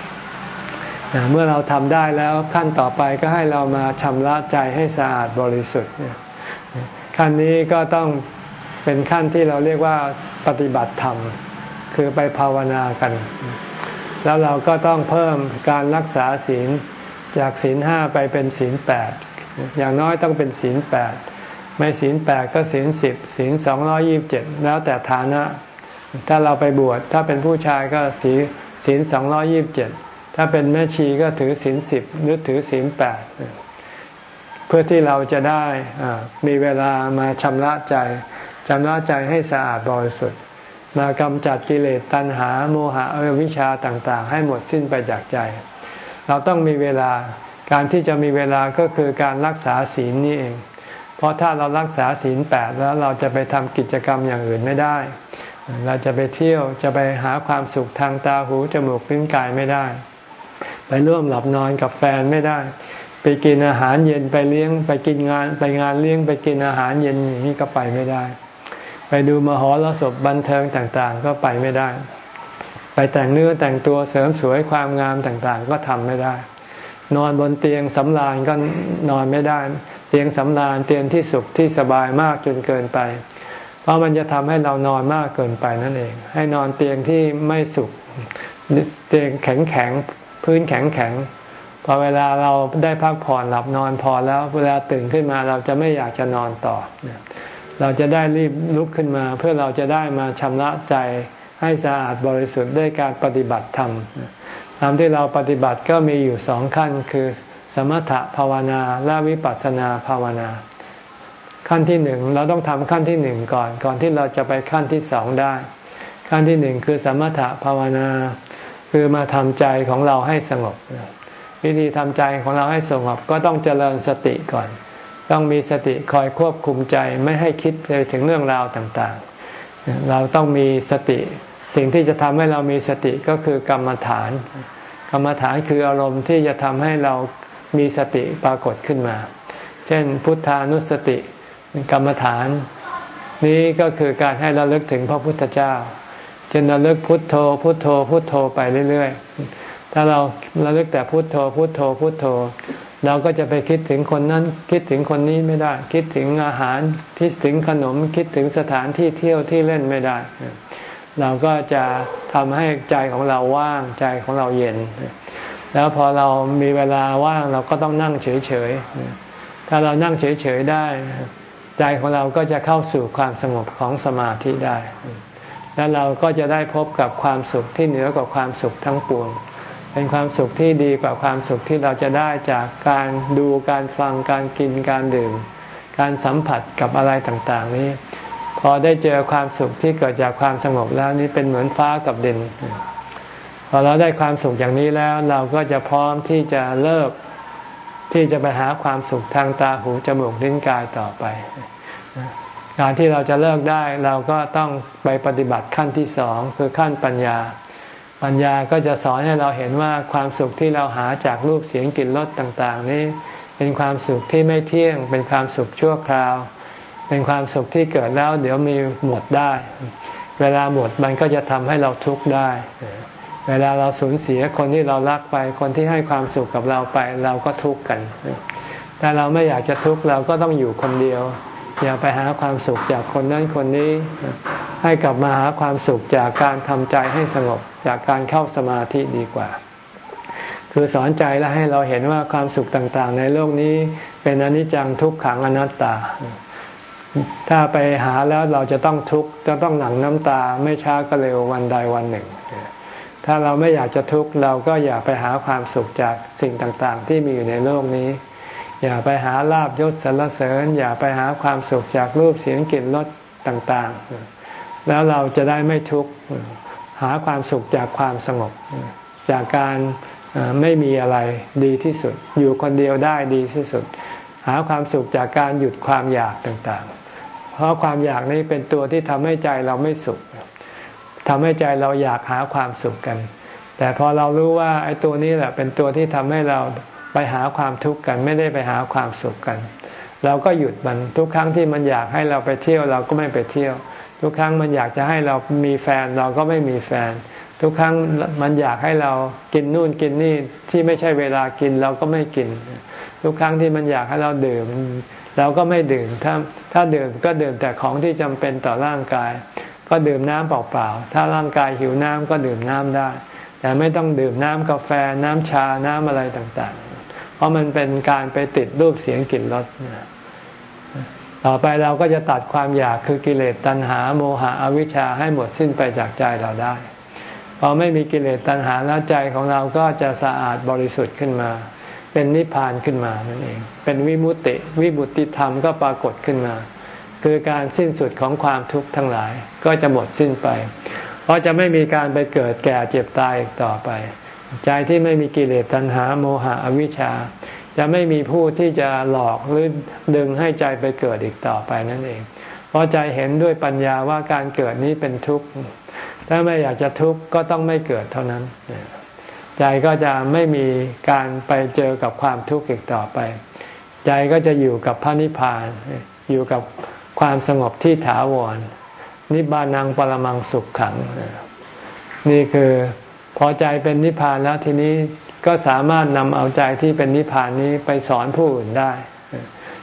ๆ เมื่อเราทำได้แล้วขั้นต่อไปก็ให้เรามาชำระใจให้สะอาดบริสุทธิ์ขั้นนี้ก็ต้องเป็นขั้นที่เราเรียกว่าปฏิบัติธรรม คือไปภาวนากัน แล้วเราก็ต้องเพิ่มการรักษาศีล จากศีลห้าไปเป็นศีลแปดอย่างน้อยต้องเป็นศีลแปดไม่ศีลแปดก็ศีลสิบศีลสองร้อยี่บเจ็ดแล้วแต่ฐานะ ถ้าเราไปบวชถ้าเป็นผู้ชายก็ศีศีลสองร้อยี่บเจ็ดถ้าเป็นแม่ชีก็ถือศีลสิบหรือถือศีลแปดเพื่อที่เราจะได้มีเวลามาชำระใจชำระใจให้สะอาดบริสุทธิ์มากำจัดกิเลสตัณหาโมหะเอวิชาต่าง ๆ ให้หมดสิ้นไปจากใจ เราต้องมีเวลา การที่จะมีเวลาก็คือการรักษาศีลนี่เอง เพราะถ้าเรารักษาศีลแปดแล้วเราจะไปทำกิจกรรมอย่างอื่นไม่ได้ เราจะไปเที่ยวจะไปหาความสุขทางตาหูจมูกลิ้นกายไม่ได้ ไปร่วมหลับนอนกับแฟนไม่ได้ ไปกินอาหารเย็นไปเลี้ยงไปกินงานไปงานเลี้ยงไปกินอาหารเย็นอย่างนี้ก็ไปไม่ได้ ไปดูมหรสพบันเทิงต่างๆ ก็ไปไม่ได้ ไปแต่งเนื้อแต่งตัวเสริมสวยความงามต่างๆ ก็ทำไม่ได้ นอนบนเตียงสำราญก็นอนไม่ได้ เตียงสำราญเตียงที่สุขที่สบายมากจนเกินไป เพราะมันจะทำให้เรานอนมากเกินไปนั่นเอง ให้นอนเตียงที่ไม่สุขเตียงแข็งแข็งพื้นแข็งแข็งพอเวลาเราได้พักผ่อนหลับนอนพอแล้วเวลาตื่นขึ้นมาเราจะไม่อยากจะนอนต่อ เราจะได้รีบลุกขึ้นมา เพื่อเราจะได้มาชำระใจ ให้สะอาดบริสุทธิ์ด้วยการปฏิบัติธรรมธรรมที่เราปฏิบัติก็มีอยู่สองขั้นคือสมถภาวนาและวิปัสสนาภาวนา ขั้นที่หนึ่งเราต้องทำขั้นที่หนึ่งก่อน ก่อนที่เราจะไปขั้นที่สองได้ ขั้นที่หนึ่งคือสมถภาวนา คือมาทำใจของเราให้สงบ วิธีทำใจของเราให้สงบก็ต้องเจริญสติก่อน ต้องมีสติคอยควบคุมใจไม่ให้คิดไปถึงเรื่องราวต่างๆ เราต้องมีสติ สิ่งที่จะทำให้เรามีสติก็คือกรรมฐาน กรรมฐานคืออารมณ์ที่จะทำให้เรามีสติปรากฏขึ้นมา เช่น พุทธานุสติกรรมฐาน นี้ก็คือการให้เราเลิกถึงพระพุทธเจ้าเช่นเราเลิกพุทโธ พุทโธ พุทโธไปเรื่อยๆ ถ้าเราเราเลิกแต่พุทโธ พุทโธ พุทโธ เราก็จะไปคิดถึงคนนั้น คิดถึงคนนี้ไม่ได้ คิดถึงอาหาร คิดถึงขนม คิดถึงสถานที่เที่ยวที่เล่นไม่ได้ เราก็จะทำให้ใจของเราว่างใจของเราเย็น แล้วพอเรามีเวลาว่างเราก็ต้องนั่งเฉยๆ ถ้าเรานั่งเฉยๆได้ ใจของเราก็จะเข้าสู่ความสงบของสมาธิได้ แล้วเราก็จะได้พบกับความสุขที่เหนือกว่าความสุขทั้งปวง เป็นความสุขที่ดีกว่าความสุขที่เราจะได้จากการดูการฟังการกินการดื่ม การสัมผัสกับอะไรต่างๆ นี้ พอได้เจอความสุขที่เกิดจากความสงบแล้วนี้เป็นเหมือนฟ้ากับดิน พอเราได้ความสุขอย่างนี้แล้ว เราก็จะพร้อมที่จะเลิกที่จะไปหาความสุขทางตาหูจมูกลิ้นกายต่อไป การที่เราจะเลิกได้เราก็ต้องไปปฏิบัติขั้นที่สองคือขั้นปัญญา ปัญญาก็จะสอนให้เราเห็นว่าความสุขที่เราหาจากรูปเสียงกลิ่นรสต่างๆ นี้เป็นความสุขที่ไม่เที่ยง เป็นความสุขชั่วคราว เป็นความสุขที่เกิดแล้วเดี๋ยวมีหมดได้ เวลาหมดมันก็จะทำให้เราทุกข์ได้ เวลาเราสูญเสียคนที่เรารักไป คนที่ให้ความสุขกับเราไป เราก็ทุกข์กันแต่เราไม่อยากจะทุกข์เราก็ต้องอยู่คนเดียว อย่าไปหาความสุขจากคนนั้นคนนี้ ให้กลับมาหาความสุขจากการทำใจให้สงบจากการเข้าสมาธิดีกว่า คือสอนใจแล้วให้เราเห็นว่าความสุขต่างๆ ในโลกนี้เป็นอนิจจังทุกขังอนัตตา ถ้าไปหาแล้วเราจะต้องทุกข์จะต้องหนังน้ำตาไม่ช้าก็เร็ววันใดวันหนึ่งถ้าเราไม่อยากจะทุกข์เราก็อย่าไปหาความสุขจากสิ่งต่างๆ ที่มีอยู่ในโลกนี้ อย่าไปหาลาบยศสรรเสริญ อย่าไปหาความสุขจากรูปเสียงกลิ่นรสต่างๆ แล้วเราจะได้ไม่ทุกข์หาความสุขจากความสงบ จากการไม่มีอะไรดีที่สุด อยู่คนเดียวได้ดีที่สุด หาความสุขจากการหยุดความอยากต่างๆ เพราะความอยากนี้เป็นตัวที่ทำให้ใจเราไม่สุขทำให้ใจเราอยากหาความสุขกัน แต่พอเรารู้ว่าไอ้ตัวนี้แหละเป็นตัวที่ทำให้เรา ไปหาความทุกข์กันไม่ได้ไปหาความสุขกัน เราก็หยุดมันทุกครั้งที่มันอยากให้เราไปเที่ยวเราก็ไม่ไปเที่ยว ทุกครั้งมันอยากจะให้เรามีแฟนเราก็ไม่มีแฟน ทุกครั้งมันอยากให้เรากินนู่นกินนี่ที่ไม่ใช่เวลากินเราก็ไม่กิน ทุกครั้งที่มันอยากให้เราดื่ม เราก็ไม่ดื่มถ้าถ้าดื่มก็ดื่มแต่ของที่จำเป็นต่อร่างกาย ก็ดื่มน้ำเปล่าๆถ้าร่างกายหิวน้ำก็ดื่มน้ำได้ แต่ไม่ต้องดื่มน้ำกาแฟน้ำชาน้ำอะไรต่างๆ เพราะมันเป็นการไปติดรูปเสียงกลิ่นรสต่อไปเราก็จะตัดความอยากคือกิเลสตัณหาโมหะอวิชชาให้หมดสิ้นไปจากใจเราได้พอไม่มีกิเลสตัณหาแล้วใจของเราก็จะสะอาดบริสุทธิ์ขึ้นมา เป็นนิพพานขึ้นมานั่นเอง เป็นวิมุตติวิบุติธรรมก็ปรากฏขึ้นมา คือการสิ้นสุดของความทุกข์ทั้งหลายก็จะหมดสิ้นไป เพราะจะไม่มีการไปเกิดแก่เจ็บตายอีกต่อไป ใจที่ไม่มีกิเลสตัณหาโมหะอวิชชา จะไม่มีผู้ที่จะหลอกหรือดึงให้ใจไปเกิดอีกต่อไปนั่นเอง เพราะใจเห็นด้วยปัญญาว่าการเกิดนี้เป็นทุกข์ถ้าไม่อยากจะทุกข์ก็ต้องไม่เกิดเท่านั้น ใจก็จะไม่มีการไปเจอกับความทุกข์อีกต่อไป ใจก็จะอยู่กับพระนิพพานอยู่กับความสงบที่ถาวร นิบานังปรมังสุขขัง นี่คือพอใจเป็นนิพพานแล้วทีนี้ก็สามารถนำเอาใจที่เป็นนิพพานนี้ไปสอนผู้อื่นได้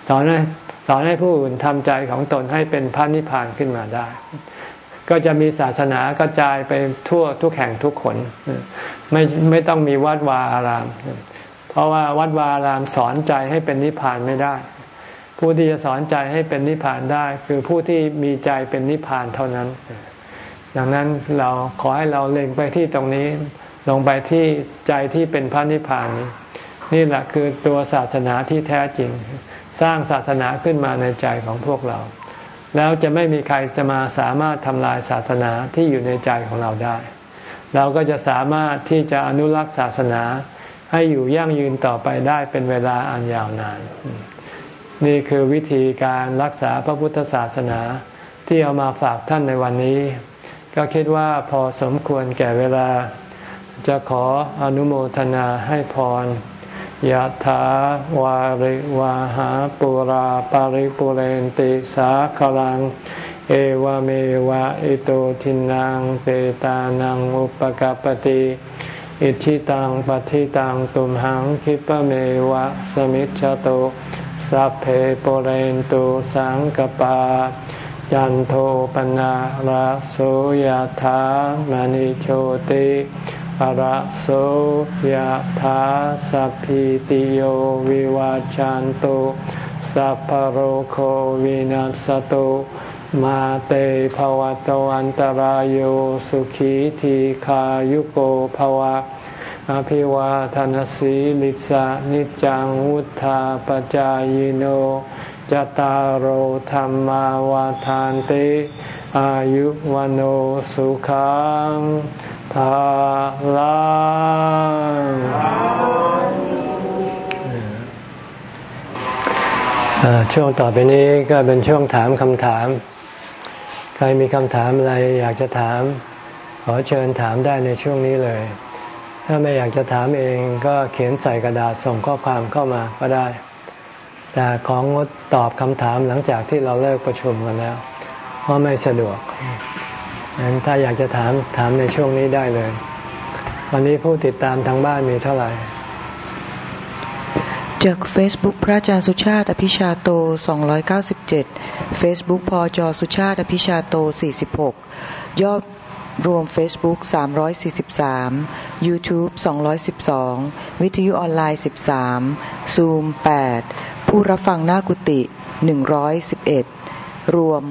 สอนให้สอนให้ผู้อื่นทำใจของตนให้เป็นพระนิพพานขึ้นมาได้ ก็จะมีศาสนากระจายไปทั่วทุกแห่งทุกคนไม่ไม่ต้องมีวัดวาอาราม เพราะว่าวัดวาอารามสอนใจให้เป็นนิพพานไม่ได้ ผู้ที่จะสอนใจให้เป็นนิพพานได้ คือผู้ที่มีใจเป็นนิพพานเท่านั้น ดังนั้นเราขอให้เราเล็งไปที่ตรงนี้ ลงไปที่ใจที่เป็นพระนิพพานนี้นี่แหละคือตัวศาสนาที่แท้จริง สร้างศาสนาขึ้นมาในใจของพวกเรา แล้วจะไม่มีใครจะมาสามารถทำลายศาสนาที่อยู่ในใจของเราได้ เราก็จะสามารถที่จะอนุรักษ์ศาสนาให้อยู่ยั่งยืนต่อไปได้เป็นเวลาอันยาวนาน นี่คือวิธีการรักษาพระพุทธศาสนาที่เอามาฝากท่านในวันนี้ ก็คิดว่าพอสมควรแก่เวลา จะขออนุโมทนาให้พรยะถาวาริวาหาปุราปาริปุเรนติสาขลัง เอวเมวะอิโตทินังเปตานังอุปกปติอิชิตังปฏิตังตุมหังคิปเมวะสมิจฉโต สัพเพปเรนตุสังกปาจันโทปนะระโสยธามณิโชติอะระโสยธาสัพพิติโยวิวาจันตุสัพพโรโควินัสตุมาเตภวัตวันตารโยสุขีทีขายุโกภวะ อภิวาทานสีลิสานิจังวุธาปจายโนจตารโธรรมาวาทานติอายุวันโอสุขังภาลังช่วงต่อไปนี้ก็เป็นช่วงถามคำถาม ใครมีคำถามอะไรอยากจะถาม ขอเชิญถามได้ในช่วงนี้เลย ถ้าไม่อยากจะถามเองก็เขียนใส่กระดาษส่งข้อความเข้ามาก็ได้ แต่ของงดตอบคำถามหลังจากที่เราเลิกประชุมกันแล้ว เพราะไม่สะดวกงั้นถ้าอยากจะถามถามในช่วงนี้ได้เลย วันนี้ผู้ติดตามทางบ้านมีเท่าไหร่ จาก Facebook พระอาจารย์สุชาติอภิชาโต 297 Facebook พอจอสุชาติอภิชาโต 46 ยอด รวม Facebook 343 YouTube 212 วิทยุออนไลน์ 13 Zoom 8 ผู้รับฟังหน้ากุฏิ 111 รวม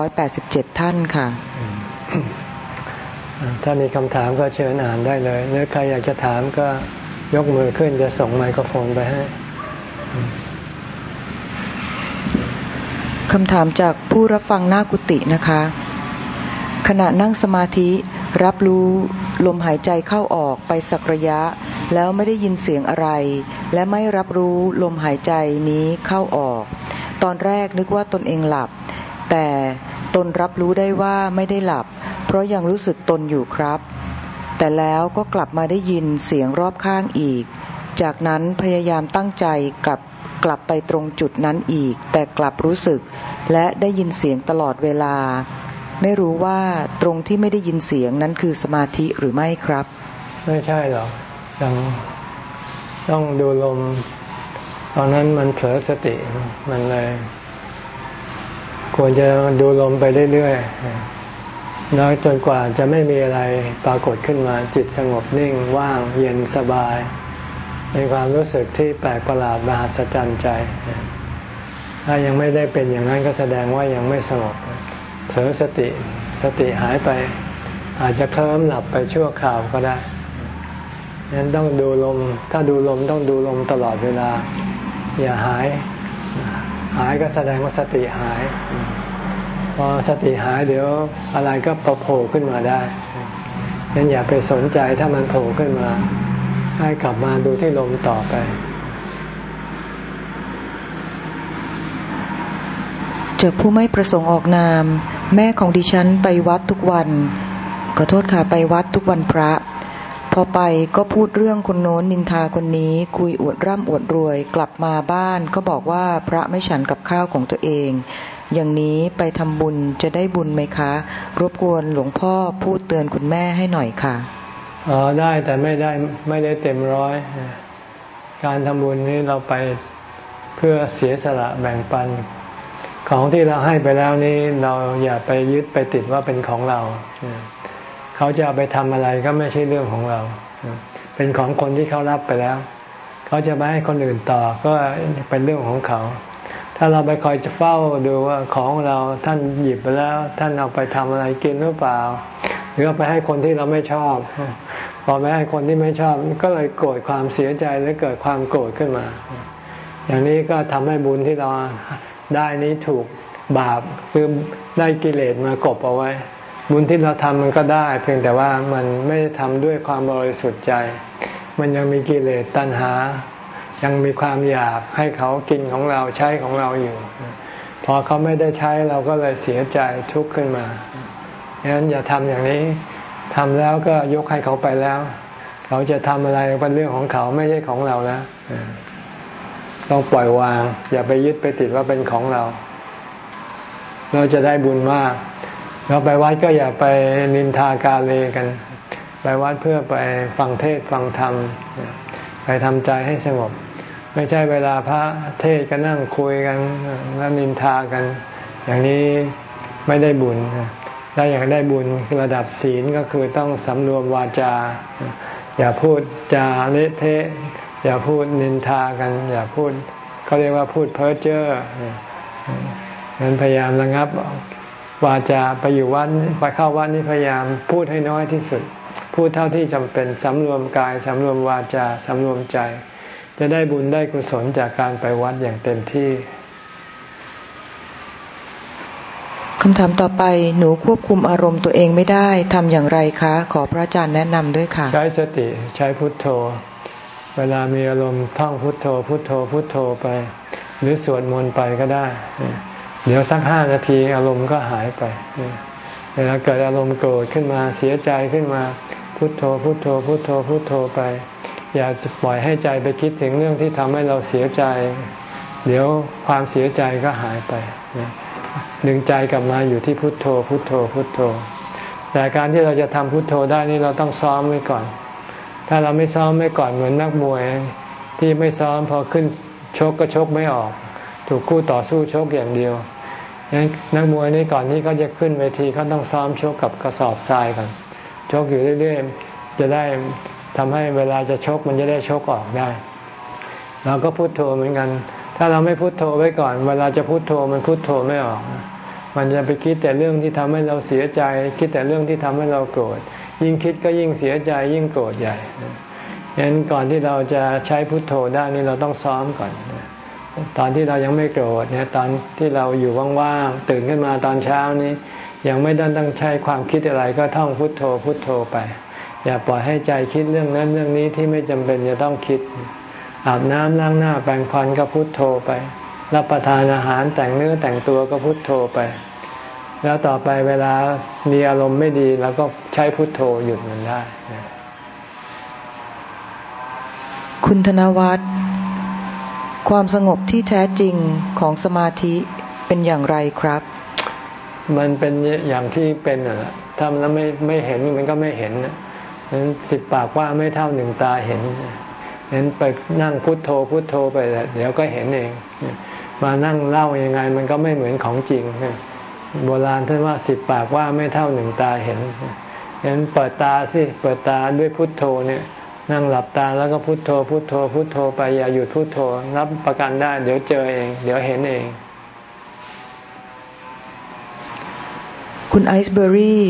687 ท่านค่ะ ถ้ามีคำถามก็เชิญอ่านได้เลย หรือใครอยากจะถามก็ยกมือขึ้นจะส่งไมโครโฟนไปให้คำถามจากผู้รับฟังหน้ากุฏินะคะ ขณะนั่งสมาธิรับรู้ลมหายใจเข้าออกไปสักระยะ แล้วไม่ได้ยินเสียงอะไร และไม่รับรู้ลมหายใจนี้เข้าออก ตอนแรกนึกว่าตนเองหลับ แต่ตนรับรู้ได้ว่าไม่ได้หลับ เพราะยังรู้สึกตนอยู่ครับ แต่แล้วก็กลับมาได้ยินเสียงรอบข้างอีก จากนั้นพยายามตั้งใจกับกลับไปตรงจุดนั้นอีก แต่กลับรู้สึก และได้ยินเสียงตลอดเวลา ไม่รู้ว่าตรงที่ไม่ได้ยินเสียงนั้นคือสมาธิหรือไม่ครับ ไม่ใช่หรอกต้องต้องดูลม ตอนนั้นมันเผลอสติมันเลย ควรจะดูลมไปเรื่อยๆแล้วจนกว่าจะไม่มีอะไรปรากฏขึ้นมาจิตสงบนิ่งว่างเย็นสบายเป็นความรู้สึกที่แปลกประหลาดมหัศจรรย์ใจ ถ้ายังไม่ได้เป็นอย่างนั้นก็แสดงว่ายังไม่สงบ เผลอสติสติหายไป อาจจะเคลิ้มหลับไปชั่วคราวก็ได้นั้นต้องดูลม ถ้าดูลมต้องดูลมตลอดเวลา อย่าหาย หายก็แสดงว่าสติหาย พอสติหายเดี๋ยวอะไรก็ประโผล่ขึ้นมาได้งั้นอย่าไปสนใจถ้ามันโผล่ขึ้นมา ให้กลับมาดูที่ลมต่อไปจากผู้ไม่ประสงค์ออกนาม แม่ของดิฉันไปวัดทุกวันขอโทษค่ะไปวัดทุกวันพระ พอไปก็พูดเรื่องคนโน้นนินทาคนนี้ คุยอวดร่ำอวดรวย กลับมาบ้านก็บอกว่าพระไม่ฉันกับข้าวของตัวเอง อย่างนี้ไปทำบุญจะได้บุญไหมคะ รบกวนหลวงพ่อพูดเตือนคุณแม่ให้หน่อยค่ะอ๋อได้แต่ไม่ได้ไม่ได้เต็มร้อย การทำบุญนี้เราไปเพื่อเสียสละแบ่งปัน ของที่เราให้ไปแล้วนี้เราอย่าไปยึดไปติดว่าเป็นของเรา เขาจะเอาไปทำอะไรก็ไม่ใช่เรื่องของเรา เป็นของคนที่เขารับไปแล้ว เขาจะไปให้คนอื่นต่อก็เป็นเรื่องของเขา ถ้าเราไปคอยจะเฝ้าดูว่าของเราท่านหยิบไปแล้ว ท่านเอาไปทำอะไรกินหรือเปล่า หรือเอาไปให้คนที่เราไม่ชอบ พอไปให้คนที่ไม่ชอบ ก็เลยโกรธความเสียใจและเกิดความโกรธขึ้นมา อย่างนี้ก็ทำให้บุญที่เรา ได้นี้ถูกบาปคือได้กิเลสมากบเอาไว้ บุญที่เราทำมันก็ได้ เพียงแต่ว่ามันไม่ได้ทำด้วยความบริสุทธิ์ใจ มันยังมีกิเลสตัณหา ยังมีความอยากให้เขากินของเราใช้ของเราอยู่ พอเขาไม่ได้ใช้เราก็เลยเสียใจทุกข์ขึ้นมาดังนั้นอย่าทำอย่างนี้ทำแล้วก็ยกให้เขาไปแล้ว เขาจะทำอะไรเป็นเรื่องของเขาไม่ใช่ของเราแล้ว ต้องปล่อยวาง อย่าไปยึดไปติดว่าเป็นของเรา เราจะได้บุญมาก เราไปวัดก็อย่าไปนินทากาเลกัน ไปวัดเพื่อไปฟังเทศฟังธรรม ไปทำใจให้สงบ ไม่ใช่เวลาพระเทศก็นั่งคุยกันแล้วนินทากัน อย่างนี้ไม่ได้บุญถ้าอยากได้บุญระดับศีลก็คือต้องสำรวมวาจา อย่าพูดจาเละเทะ อย่าพูดนินทากัน อย่าพูดเขาเรียกว่าพูดเพ้อเจ้อนั้นพยายามระงับวาจาไปอยู่วัดไปเข้าวัดนี่พยายามพูดให้น้อยที่สุด พูดเท่าที่จำเป็นสำรวมกายสำรวมวาจาสำรวมใจ จะได้บุญได้กุศลจากการไปวัดอย่างเต็มที่คำถามต่อไปหนูควบคุมอารมณ์ตัวเองไม่ได้ทำอย่างไรคะ ขอพระอาจารย์แนะนำด้วยค่ะ ใช้สติใช้พุทโธ เวลามีอารมณ์ท่องพุทโธ พุทโธ พุทโธไป หรือสวดมนต์ไปก็ได้ เดี๋ยวสักห้านาทีอารมณ์ก็หายไป เวลาเกิดอารมณ์โกรธขึ้นมาเสียใจขึ้นมา พุทโธ พุทโธ พุทโธ พุทโธไป อย่าปล่อยให้ใจไปคิดถึงเรื่องที่ทำให้เราเสียใจ เดี๋ยวความเสียใจก็หายไปดึงใจกลับมาอยู่ที่พุทโธ พุทโธ พุทโธ แต่การที่เราจะทำพุทโธได้นี่เราต้องซ้อมไว้ก่อน ถ้าเราไม่ซ้อมไม่ก่อนเหมือนนักมวย ที่ไม่ซ้อมพอขึ้นชกก็ชกไม่ออก ถูกคู่ต่อสู้ชกอย่างเดียวนักมวยนี่ก่อนที่เขาจะขึ้นเวทีเขาต้องซ้อมชกกับกระสอบทรายก่อนชกอยู่เรื่อยๆจะได้ทำให้เวลาจะชกมันจะได้ชกออกได้เราก็พุโทโธเหมือนกัน ถ้าเราไม่พุโทโธไว้ก่อน เวลาจะพุโทโธมันพุโทโธไม่ออก มันจะไปคิดแต่เรื่องที่ทำให้เราเสียใจ คิดแต่เรื่องที่ทำให้เราโกรธ ยิ่งคิดก็ยิ่งเสียใจยิ่งโกรธใหญ่ฉะนั้นก่อนที่เราจะใช้พุทโธได้นี่เราต้องซ้อมก่อน ตอนที่เรายังไม่โกรธเนี่ยตอนที่เราอยู่ว่างๆตื่นขึ้นมาตอนเช้านี้ ยังไม่ต้องต้องใช้ความคิดอะไรก็ท่องพุทโธพุทโธไป อย่าปล่อยให้ใจคิดเรื่องนั้นเรื่องนี้ที่ไม่จำเป็นจะต้องคิด อาบน้ำล้างหน้าแปรงฟันก็พุทโธไป รับประทานอาหารแต่งเนื้อแต่งตัวก็พุทโธไป แล้วต่อไปเวลามีอารมณ์ไม่ดีเราก็ใช้พุทโธหยุดมันได้ คุณธนวัฒน์ความสงบที่แท้จริงของสมาธิเป็นอย่างไรครับ มันเป็นอย่างที่เป็นอะทำแล้วไม่ไม่เห็นมันก็ไม่เห็นนั้นสิบปากว่าไม่เท่าหนึ่งตาเห็นนั้นไปนั่งพุทโธพุทโธไปเดี๋ยวก็เห็นเอง มานั่งเล่ายังไง มันก็ไม่เหมือนของจริง โบราณท่านว่าสิบปากว่าไม่เท่าหนึ่งตาเห็นฉะนั้นเปิดตาสิเปิดตาด้วยพุทโธเนี่ยนั่งหลับตาแล้วก็พุทโธ พุทโธ พุทโธไปอย่าหยุดพุทโธ รับประกันได้ เดี๋ยวเจอเอง เดี๋ยวเห็นเอง คุณไอซ์เบอรี่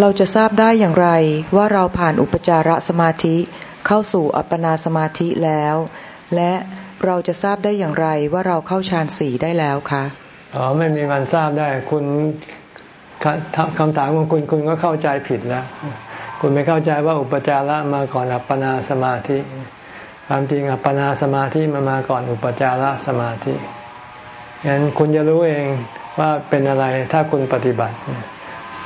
เราจะทราบได้อย่างไร ว่าเราผ่านอุปจารสมาธิเข้าสู่อัปปนาสมาธิแล้ว และเราจะทราบได้อย่างไรว่าเราเข้าฌานสี่ได้แล้วคะ อ๋อไม่มีวันทราบได้ คุณคำถามของคุณคุณก็เข้าใจผิดแล้ว คุณไม่เข้าใจว่าอุปจาระมาก่อนอัปปนาสมาธิ ความจริงอัปปนาสมาธิมามาก่อนอุปจารสมาธิงั้นคุณจะรู้เองว่าเป็นอะไรถ้าคุณปฏิบัติ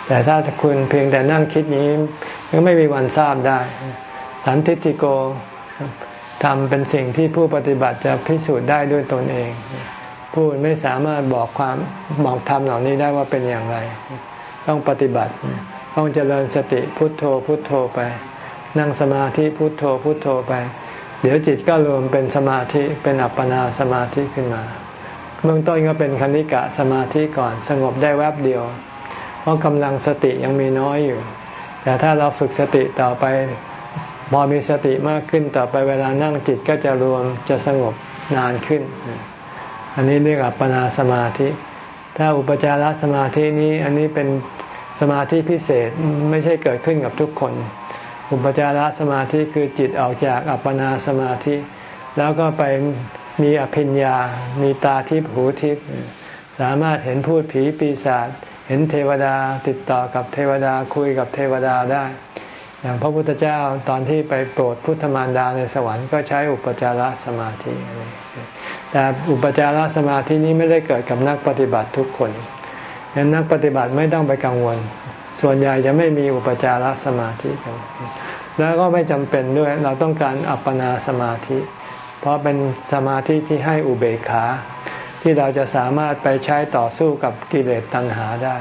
แต่ถ้าคุณเพียงแต่นั่งคิดนี้ก็ไม่มีวันทราบได้ สันทิติโกทำเป็นสิ่งที่ผู้ปฏิบัติจะพิสูจน์ได้ด้วยตนเอง ผู้ไม่สามารถบอกความบอกธรรมเหล่านี้ได้ว่าเป็นอย่างไร ต้องปฏิบัติ ต้องเจริญสติพุทโธพุทโธไป นั่งสมาธิพุทโธพุทโธไป เดี๋ยวจิตก็รวมเป็นสมาธิเป็นอัปปนาสมาธิขึ้นมาเบื้องต้นก็เป็นคณิกะสมาธิก่อนสงบได้แวบเดียว เพราะกำลังสติยังมีน้อยอยู่ แต่ถ้าเราฝึกสติต่อไปพอมีสติมากขึ้นต่อไปเวลานั่งจิตก็จะรวมจะสงบนานขึ้น อันนี้เรียกอัปปนาสมาธิ ถ้าอุปจารสมาธินี้อันนี้เป็นสมาธิพิเศษไม่ใช่เกิดขึ้นกับทุกคน อุปจารสมาธิคือจิตออกจากอัปปนาสมาธิ แล้วก็ไปมีอภิญญา มีตาทิพหูทิพสามารถเห็นพูดผีปีศาจเห็นเทวดาติดต่อกับเทวดาคุยกับเทวดาได้ อย่างพระพุทธเจ้าตอนที่ไปโปรดพุทธมารดาในสวรรค์ก็ใช้อุปจารสมาธิ แต่อุปจารสมาธินี้ไม่ได้เกิดกับนักปฏิบัติทุกคนดังนั้นนักปฏิบัติไม่ต้องไปกังวล ส่วนใหญ่จะไม่มีอุปจารสมาธิกันแล้วก็ไม่จำเป็นด้วยเราต้องการอัปปนาสมาธิ เพราะเป็นสมาธิที่ให้อุเบกขา ที่เราจะสามารถไปใช้ต่อสู้กับกิเลสตัณหาได้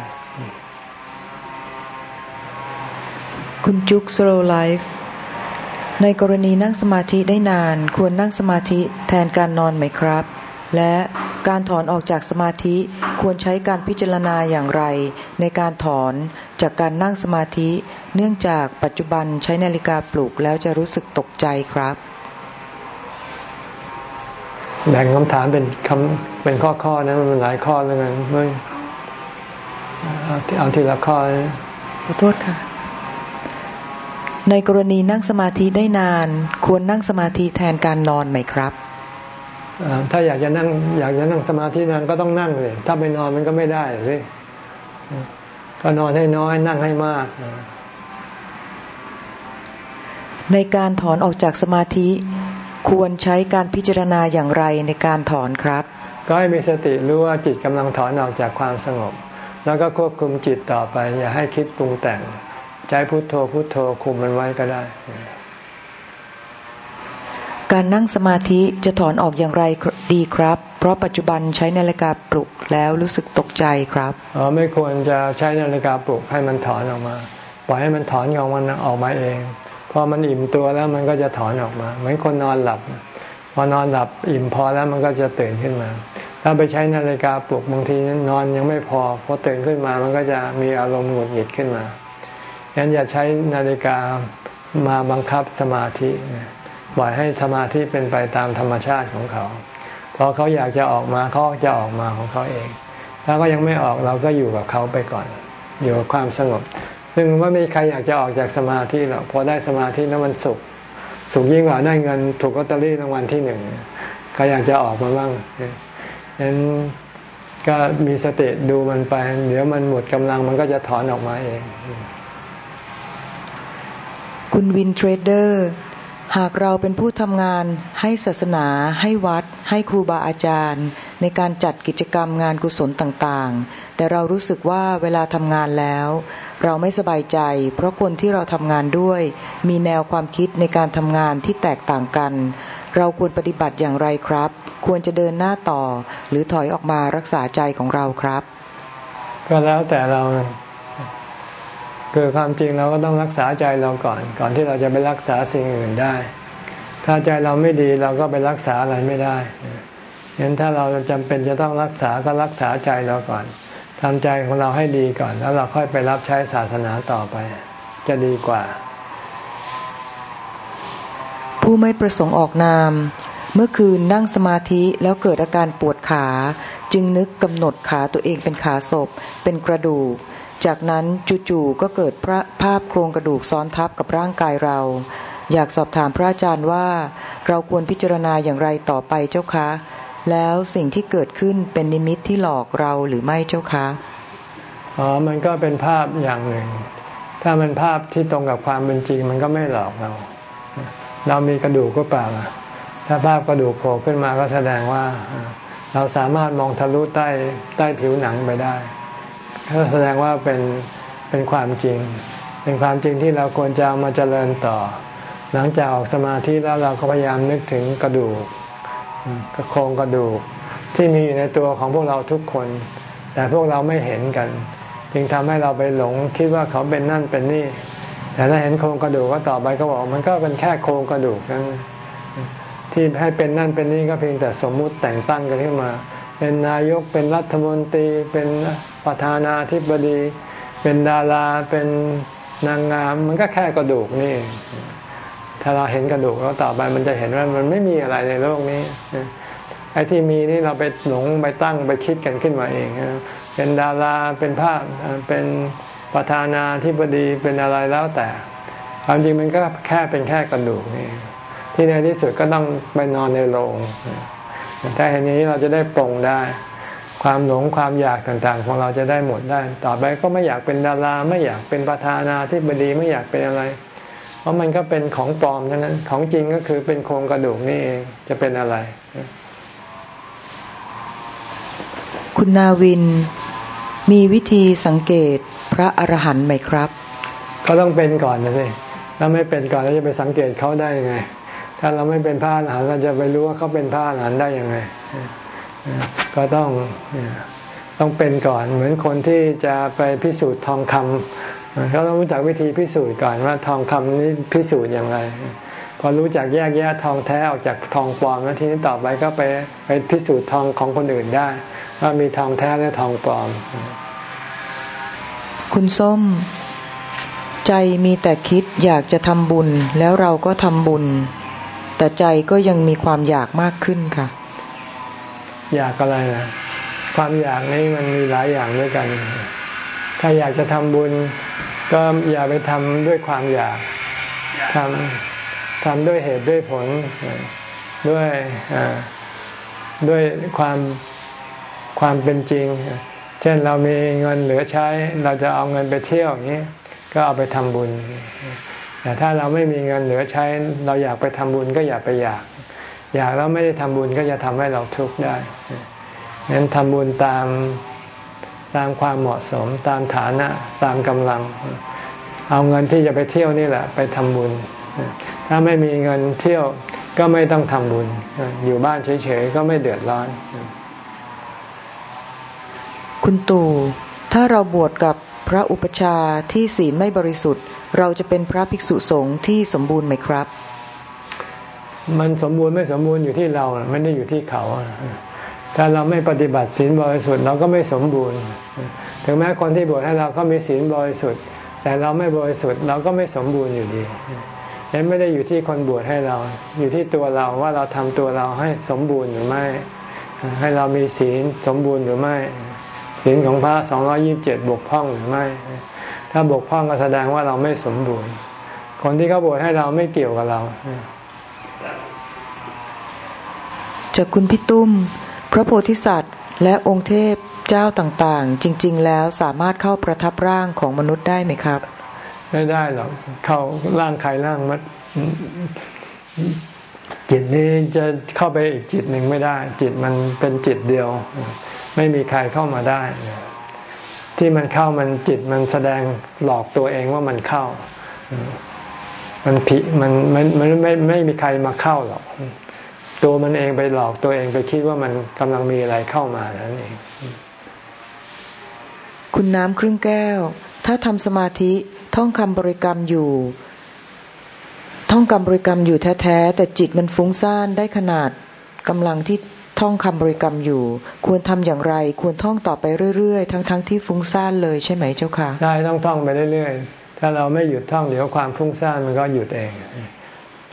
คุณจุกสโลไลฟ์ ในกรณีนั่งสมาธิได้นานควรนั่งสมาธิแทนการนอนไหมครับ และการถอนออกจากสมาธิควรใช้การพิจารณาอย่างไร ในการถอนจากการนั่งสมาธิ เนื่องจากปัจจุบันใช้นาฬิกาปลุกแล้วจะรู้สึกตกใจครับ แบ่งคำถามเป็นคำเป็นข้อข้อนะมันหลายข้อแล้วกันไม่เอาทีละข้อขอโทษค่ะ ในกรณีนั่งสมาธิได้นาน ควรนั่งสมาธิแทนการนอนไหมครับถ้าอยากจะนั่ง อยากจะนั่งสมาธินานก็ต้องนั่งเลยถ้าไปนอนมันก็ไม่ได้เลยก็นอนให้น้อยนั่งให้มาก ในการถอนออกจากสมาธิ ควรใช้การพิจารณาอย่างไรในการถอนครับ ก็ให้มีสติรู้ว่าจิตกำลังถอนออกจากความสงบ แล้วก็ควบคุมจิตต่อไป อย่าให้คิดปรุงแต่ง ใช้พุโทโธพุโทโธคุมมันไว้ก็ได้ การนั่งสมาธิจะถอนออกอย่างไรดีครับ เพราะปัจจุบันใช้นาฬิกาปลุกแล้วรู้สึกตกใจครับอ๋อไม่ควรจะใช้นาฬิกาปลุกให้มันถอนออกมา ปล่อยให้มันถอนของมันออกมาเองพอมันอิ่มตัวแล้วมันก็จะถอนออกมา เหมือนคนนอนหลับ พอนอนหลับอิ่มพอแล้วมันก็จะตื่นขึ้นมาถ้าไปใช้นาฬิกาปลุกบางทีนอนยังไม่พอพอตื่นขึ้นมามันก็จะมีอารมณ์หงุดหงิดขึ้นมา ฉะนั้นอย่าใช้นาฬิกามาบังคับสมาธิปล่อยให้สมาธิเป็นไปตามธรรมชาติของเขาพอเขาอยากจะออกมาเขาจะออกมาของเขาเอง ถ้าก็ยังไม่ออกเราก็อยู่กับเขาไปก่อน อยู่กับความสงบ ซึ่งว่าไม่มีใครอยากจะออกจากสมาธิหรอกพอได้สมาธิแล้วมันสุข สุขยิ่งกว่าได้เงินถูกลอตเตอรี่รางวัลที่หนึ่งใครอยากจะออกมาบ้างฉะนั้นก็มีสติดูมันไป เดี๋ยวมันหมดกำลังมันก็จะถอนออกมาเอง คุณวินเทรดเดอร์ หากเราเป็นผู้ทำงานให้ศาสนา ให้วัด ให้ครูบาอาจารย์ ในการจัดกิจกรรมงานกุศลต่างๆ แต่เรารู้สึกว่าเวลาทำงานแล้ว เราไม่สบายใจ เพราะคนที่เราทำงานด้วย มีแนวความคิดในการทำงานที่แตกต่างกัน เราควรปฏิบัติอย่างไรครับ ควรจะเดินหน้าต่อ หรือถอยออกมารักษาใจของเราครับ ก็แล้วแต่เรา คือความจริงเราก็ต้องรักษาใจเราก่อน ก่อนที่เราจะไปรักษาสิ่งอื่นได้ ถ้าใจเราไม่ดีเราก็ไปรักษาอะไรไม่ได้ฉะนั้นถ้าเราจำเป็นจะต้องรักษาก็รักษาใจเราก่อนทำใจของเราให้ดีก่อน แล้วเราค่อยไปรับใช้ศาสนาต่อไป จะดีกว่า ผู้ไม่ประสงค์ออกนาม เมื่อคืนนั่งสมาธิแล้วเกิดอาการปวดขา จึงนึกกำหนดขาตัวเองเป็นขาศพ เป็นกระดูก จากนั้นจู่ๆก็เกิดพระภาพโครงกระดูกซ้อนทับกับร่างกายเรา อยากสอบถามพระอาจารย์ว่า เราควรพิจารณาอย่างไรต่อไปเจ้าคะ แล้วสิ่งที่เกิดขึ้นเป็นนิมิตที่หลอกเราหรือไม่เจ้าคะอ๋อมันก็เป็นภาพอย่างหนึ่ง ถ้ามันภาพที่ตรงกับความเป็นจริง มันก็ไม่หลอกเรา เรามีกระดูกก็เปล่าถ้าภาพกระดูกโผล่ขึ้นมาก็แสดงว่า เราสามารถมองทะลุใต้ใต้ผิวหนังไปได้ ก็แสดงว่าเป็นเป็นความจริง เป็นความจริงที่เราควรจะมาเจริญต่อ หลังจากออกสมาธิแล้วเราก็พยายามนึกถึงกระดูกกระโครงกระดูกที่มีอยู่ในตัวของพวกเราทุกคน แต่พวกเราไม่เห็นกัน จึงทำให้เราไปหลงคิดว่าเขาเป็นนั่นเป็นนี่ แต่ถ้าเห็นโครงกระดูกก็ต่อไปก็บอกมันก็เป็นแค่โครงกระดูกนั้นที่ให้เป็นนั่นเป็นนี่ก็เพียงแต่สมมุติแต่งตั้งกันขึ้นมา เป็นนายกเป็นรัฐมนตรี เป็นประธานาธิบดี เป็นดาราเป็นนางงาม มันก็แค่กระดูกนี่ ถ้าเราเห็นกระดูกแล้วต่อไปมันจะเห็นว่ามันไม่มีอะไรในโลกนี้ไอ้ที่มีนี่เราไปหลงไปตั้งไปคิดกันขึ้นมาเองเป็นดาราเป็นภาพเป็นประธานาธิบดีเป็นอะไรแล้วแต่ความจริงมันก็แค่เป็นแค่กระดูกนี่ที่ในที่สุดก็ต้องไปนอนในโรง แต่เห็นนี้เราจะได้ปรงได้ ความหลงความอยากต่างๆ ของเราจะได้หมดได้ ต่อไปก็ไม่อยากเป็นดารา ไม่อยากเป็นประธานาธิบดีไม่อยากเป็นอะไร เพราะมันก็เป็นของปลอมทั้งนั้น ของจริงก็คือเป็นโครงกระดูกนี่เองจะเป็นอะไร คุณนาวินมีวิธีสังเกตพระอรหันต์ไหมครับ เขาต้องเป็นก่อนนะสิถ้าไม่เป็นก่อนแล้วจะไปสังเกตเขาได้ยังไง ถ้าเราไม่เป็นพระอรหันต์เราจะไปรู้ว่าเขาเป็นพระอรหันต์ได้ยังไง ก็ต้องต้องเป็นก่อน เหมือนคนที่จะไปพิสูจน์ทองคำเขาต้องรู้จักวิธีพิสูจน์ก่อนว่าทองคำนี้พิสูจน์อย่างไร พอรู้จักแยกแยะทองแท้ออกจากทองปลอมแล้วทีนี้ต่อไปก็ไปไปพิสูจน์ทองของคนอื่นได้ ว่ามีทองแท้และทองปลอม คุณส้ม ใจมีแต่คิดอยากจะทำบุญแล้วเราก็ทำบุญ แต่ใจก็ยังมีความอยากมากขึ้นค่ะ อยากอะไรนะความอยากนี้มันมีหลายอย่างด้วยกัน ถ้าอยากจะทำบุญ ก็อย่าไปทำด้วยความอยากทำทำด้วยเหตุด้วยผล ด้วยด้วยความความเป็นจริง เช่นเรามีเงินเหลือใช้ เราจะเอาเงินไปเที่ยวอย่างนี้ ก็เอาไปทำบุญ แต่ถ้าเราไม่มีเงินเหลือใช้ เราอยากไปทำบุญก็อย่าไปอยาก อยากแล้วไม่ได้ทำบุญก็จะทำให้เราทุกข์ได้งั้นทำบุญตามตามความเหมาะสมตามฐานะตามกำลัง เอาเงินที่จะไปเที่ยวนี่แหละ ไปทำบุญ ถ้าไม่มีเงินเที่ยวก็ไม่ต้องทำบุญ อยู่บ้านเฉยๆก็ไม่เดือดร้อน คุณตู่ถ้าเราบวชกับ พระอุปชาที่ศีลไม่บริสุทธิ์ เราจะเป็นพระภิกษุสงฆ์ที่สมบูรณ์ไหมครับ มันสมบูรณ์ไม่สมบูรณ์อยู่ที่เราไม่ได้อยู่ที่เขา ถ้าเราไม่ปฏิบัติศีลบริสุทธิ์เราก็ไม่สมบูรณ์ ถึงแม้คนที่บวชให้เราก็มีศีลบริสุทธิ์ แต่เราไม่บริสุทธิ์เราก็ไม่สมบูรณ์อยู่ดีนั้นไม่ได้อยู่ที่คนบวชให้เรา อยู่ที่ตัวเราว่าเราทำตัวเราให้สมบูรณ์หรือไม่ ให้เรามีศีลสมบูรณ์หรือไม่ ศีลของพระสองยิบเจ็ดบกพร่องหรือไม่ ถ้าบกพร่องก็แสดงว่าเราไม่สมบูรณ์ คนที่เขาบวชให้เราไม่เกี่ยวกับเรา จากคุณพี่ตุ้ม พระโพธิสัตว์ และองค์เทพเจ้าต่างๆ จริง ๆ แล้วสามารถเข้าประทับร่างของมนุษย์ได้ไหมครับ ไม่ได้หรอกเข้าร่างใครร่างมัน จิตนี้จะเข้าไปอีกจิตหนึ่งไม่ได้ จิตมันเป็นจิตเดียว ไม่มีใครเข้ามาได้ ที่มันเข้ามันจิตมันแสดงหลอกตัวเองว่ามันเข้า มันผิมันมันมันไม่ไม่มีใครมาเข้าหรอกตัวมันเองไปหลอกตัวเองไปคิดว่ามันกำลังมีอะไรเข้ามานั่นเองคุณน้ำครึ่งแก้ว ถ้าทำสมาธิท่องคำบริกรรมอยู่ ท่องคำบริกรรมอยู่แท้ๆแต่จิตมันฟุ้งซ่านได้ขนาดกำลังที่ท่องคำบริกรรมอยู่ ควรทำอย่างไร ควรท่องต่อไปเรื่อยๆ ทั้งๆทที่ฟุ้งซ่านเลยใช่ไหมเจ้าค่ะได้ต้องท่องไปเรื่อยๆ ถ้าเราไม่หยุดท่องเดี๋ยวความฟุ้งซ่านมันก็หยุดเอง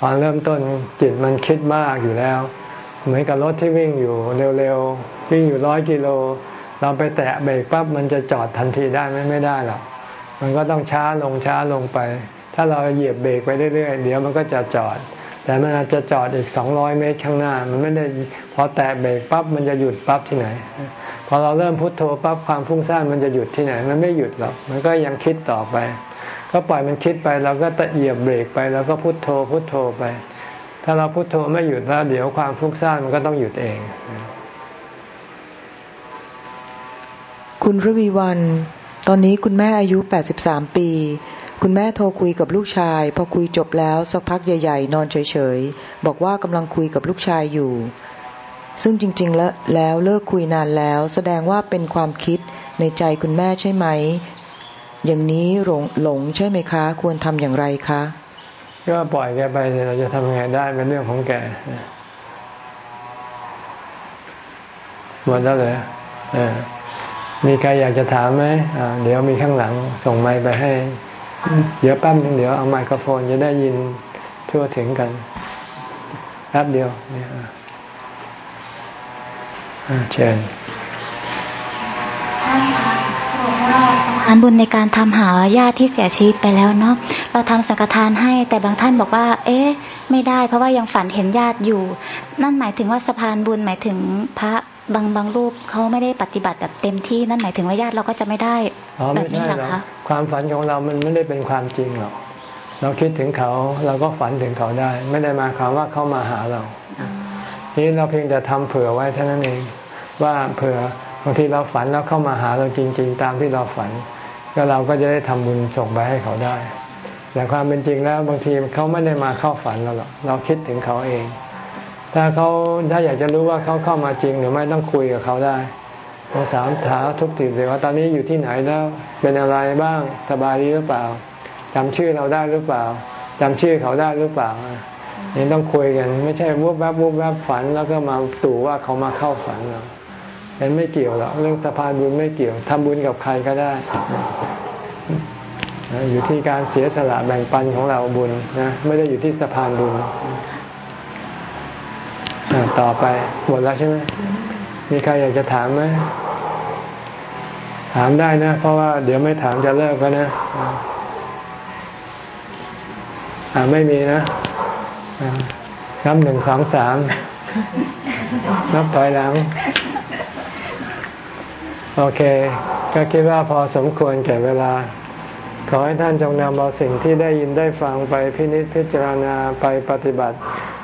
ตอนเริ่มต้นจิตมันคิดมากอยู่แล้ว เหมือนกับรถที่วิ่งอยู่เร็วๆวิ่งอยู่ร้อยกิโล เราไปแตะเบรกปั๊บมันจะจอดทันทีได้ไหมไม่ได้หรอกมันก็ต้องช้าลงช้าลงไป ถ้าเราเหยียบเบรกไปเรื่อยๆ เดี๋ยวมันก็จะจอด แต่มันอาจจะจอดอีกสองร้อยเมตรข้างหน้า มันไม่ได้พอแตะเบรกปั๊บมันจะหยุดปั๊บที่ไหน พอเราเริ่มพุทโธปั๊บความฟุ้งซ่านมันจะหยุดที่ไหน มันไม่หยุดหรอก มันก็ยังคิดต่อไป ก็ปล่อยมันคิดไปเราก็ตะเหยียบเบรกไปแล้วก็พุโทโธพุโทโธไป ถ้าเราพุโทโธไม่หยุดแล้ว เดี๋ยวความฟุ้งซ่านมันก็ต้องหยุดเอง คุณรวีวัน ตอนนี้คุณแม่อายุ 83 ปี คุณแม่โทรคุยกับลูกชาย พอคุยจบแล้วสักพักใหญ่ ๆ นอนเฉยๆ บอกว่ากำลังคุยกับลูกชายอยู่ ซึ่งจริงๆ แล้วแล้วเลิกคุยนานแล้ว แสดงว่าเป็นความคิดในใจคุณแม่ใช่ไหม อย่างนี้หลงหลงใช่ไหมคะ ควรทำอย่างไรคะ ก็ปล่อยแกไปเราจะทำยังไงได้เป็นเรื่องของแกหมดแล้วเลยมีใครอยากจะถามไหมเดี๋ยวมีข้างหลังส่งไมค์ไปให้ เดี๋ยวแป๊บนึงเดี๋ยวเอาไมโครโฟนจะได้ยินทั่วถึงกันแป๊บเดียวเชิญทานบุญในการทำหาญาติที่เสียชีวิตไปแล้วเนาะเราทำสังฆทานให้ แต่บางท่านบอกว่า เอ๊ะ ไม่ได้ เพราะว่ายังฝันเห็นญาติอยู่ นั่นหมายถึงว่าสะพานบุญหมายถึงพระ บางบางรูปเขาไม่ได้ปฏิบัติแบบเต็มที่นั่นหมายถึงว่าญาติเราก็จะไม่ได้แบบนี้หรอคะความฝันของเรามันไม่ได้เป็นความจริงหรอกเราคิดถึงเขาเราก็ฝันถึงเขาได้ ไม่ได้มาความว่าเขามาหาเรานี่เราเพียงแต่ทำเผื่อไว้เท่านั้นเอง ว่าเผื่อบางทีเราฝันแล้วเข้ามาหาเราจริง ๆ ตามที่เราฝัน ก็เราก็จะได้ทำบุญส่งไปให้เขาได้แต่ความเป็นจริงแล้วบางทีเขาไม่ได้มาเข้าฝันเราหรอกเราคิดถึงเขาเอง ถ้าเขาถ้าอยากจะรู้ว่าเขาเข้ามาจริงหรือไม่ต้องคุยกับเขาได้สามถามทุกติเลยว่าตอนนี้อยู่ที่ไหนแล้ว เป็นอะไรบ้างสบายดีหรือเปล่าจำชื่อเราได้หรือเปล่าจำชื่อเขาได้หรือเปล่านี่ต้องคุยกัน ไม่ใช่วุบแวบวุบแวบฝันแล้วก็มาตู่ว่าเขามาเข้าฝันเราเป็นไม่เกี่ยวหรอกเรื่องสะพานบุญไม่เกี่ยวทำบุญกับใครก็ได้ อยู่ที่การเสียสละแบ่งปันของเราบุญนะไม่ได้อยู่ที่สะพานบุญ ต่อไปหมดแล้วใช่ไหมมีใครอยากจะถามไหมถามได้นะ เพราะว่าเดี๋ยวไม่ถามจะเลิกก็นะอ่าไม่มีนะนับหนึ่งสองสามนับถอยหลัง โอเค ก็คิดว่าพอสมควรแก่เวลา ขอให้ท่านจงนำเอาสิ่งที่ได้ยินได้ฟังไปพินิจพิจารณาไปปฏิบัติ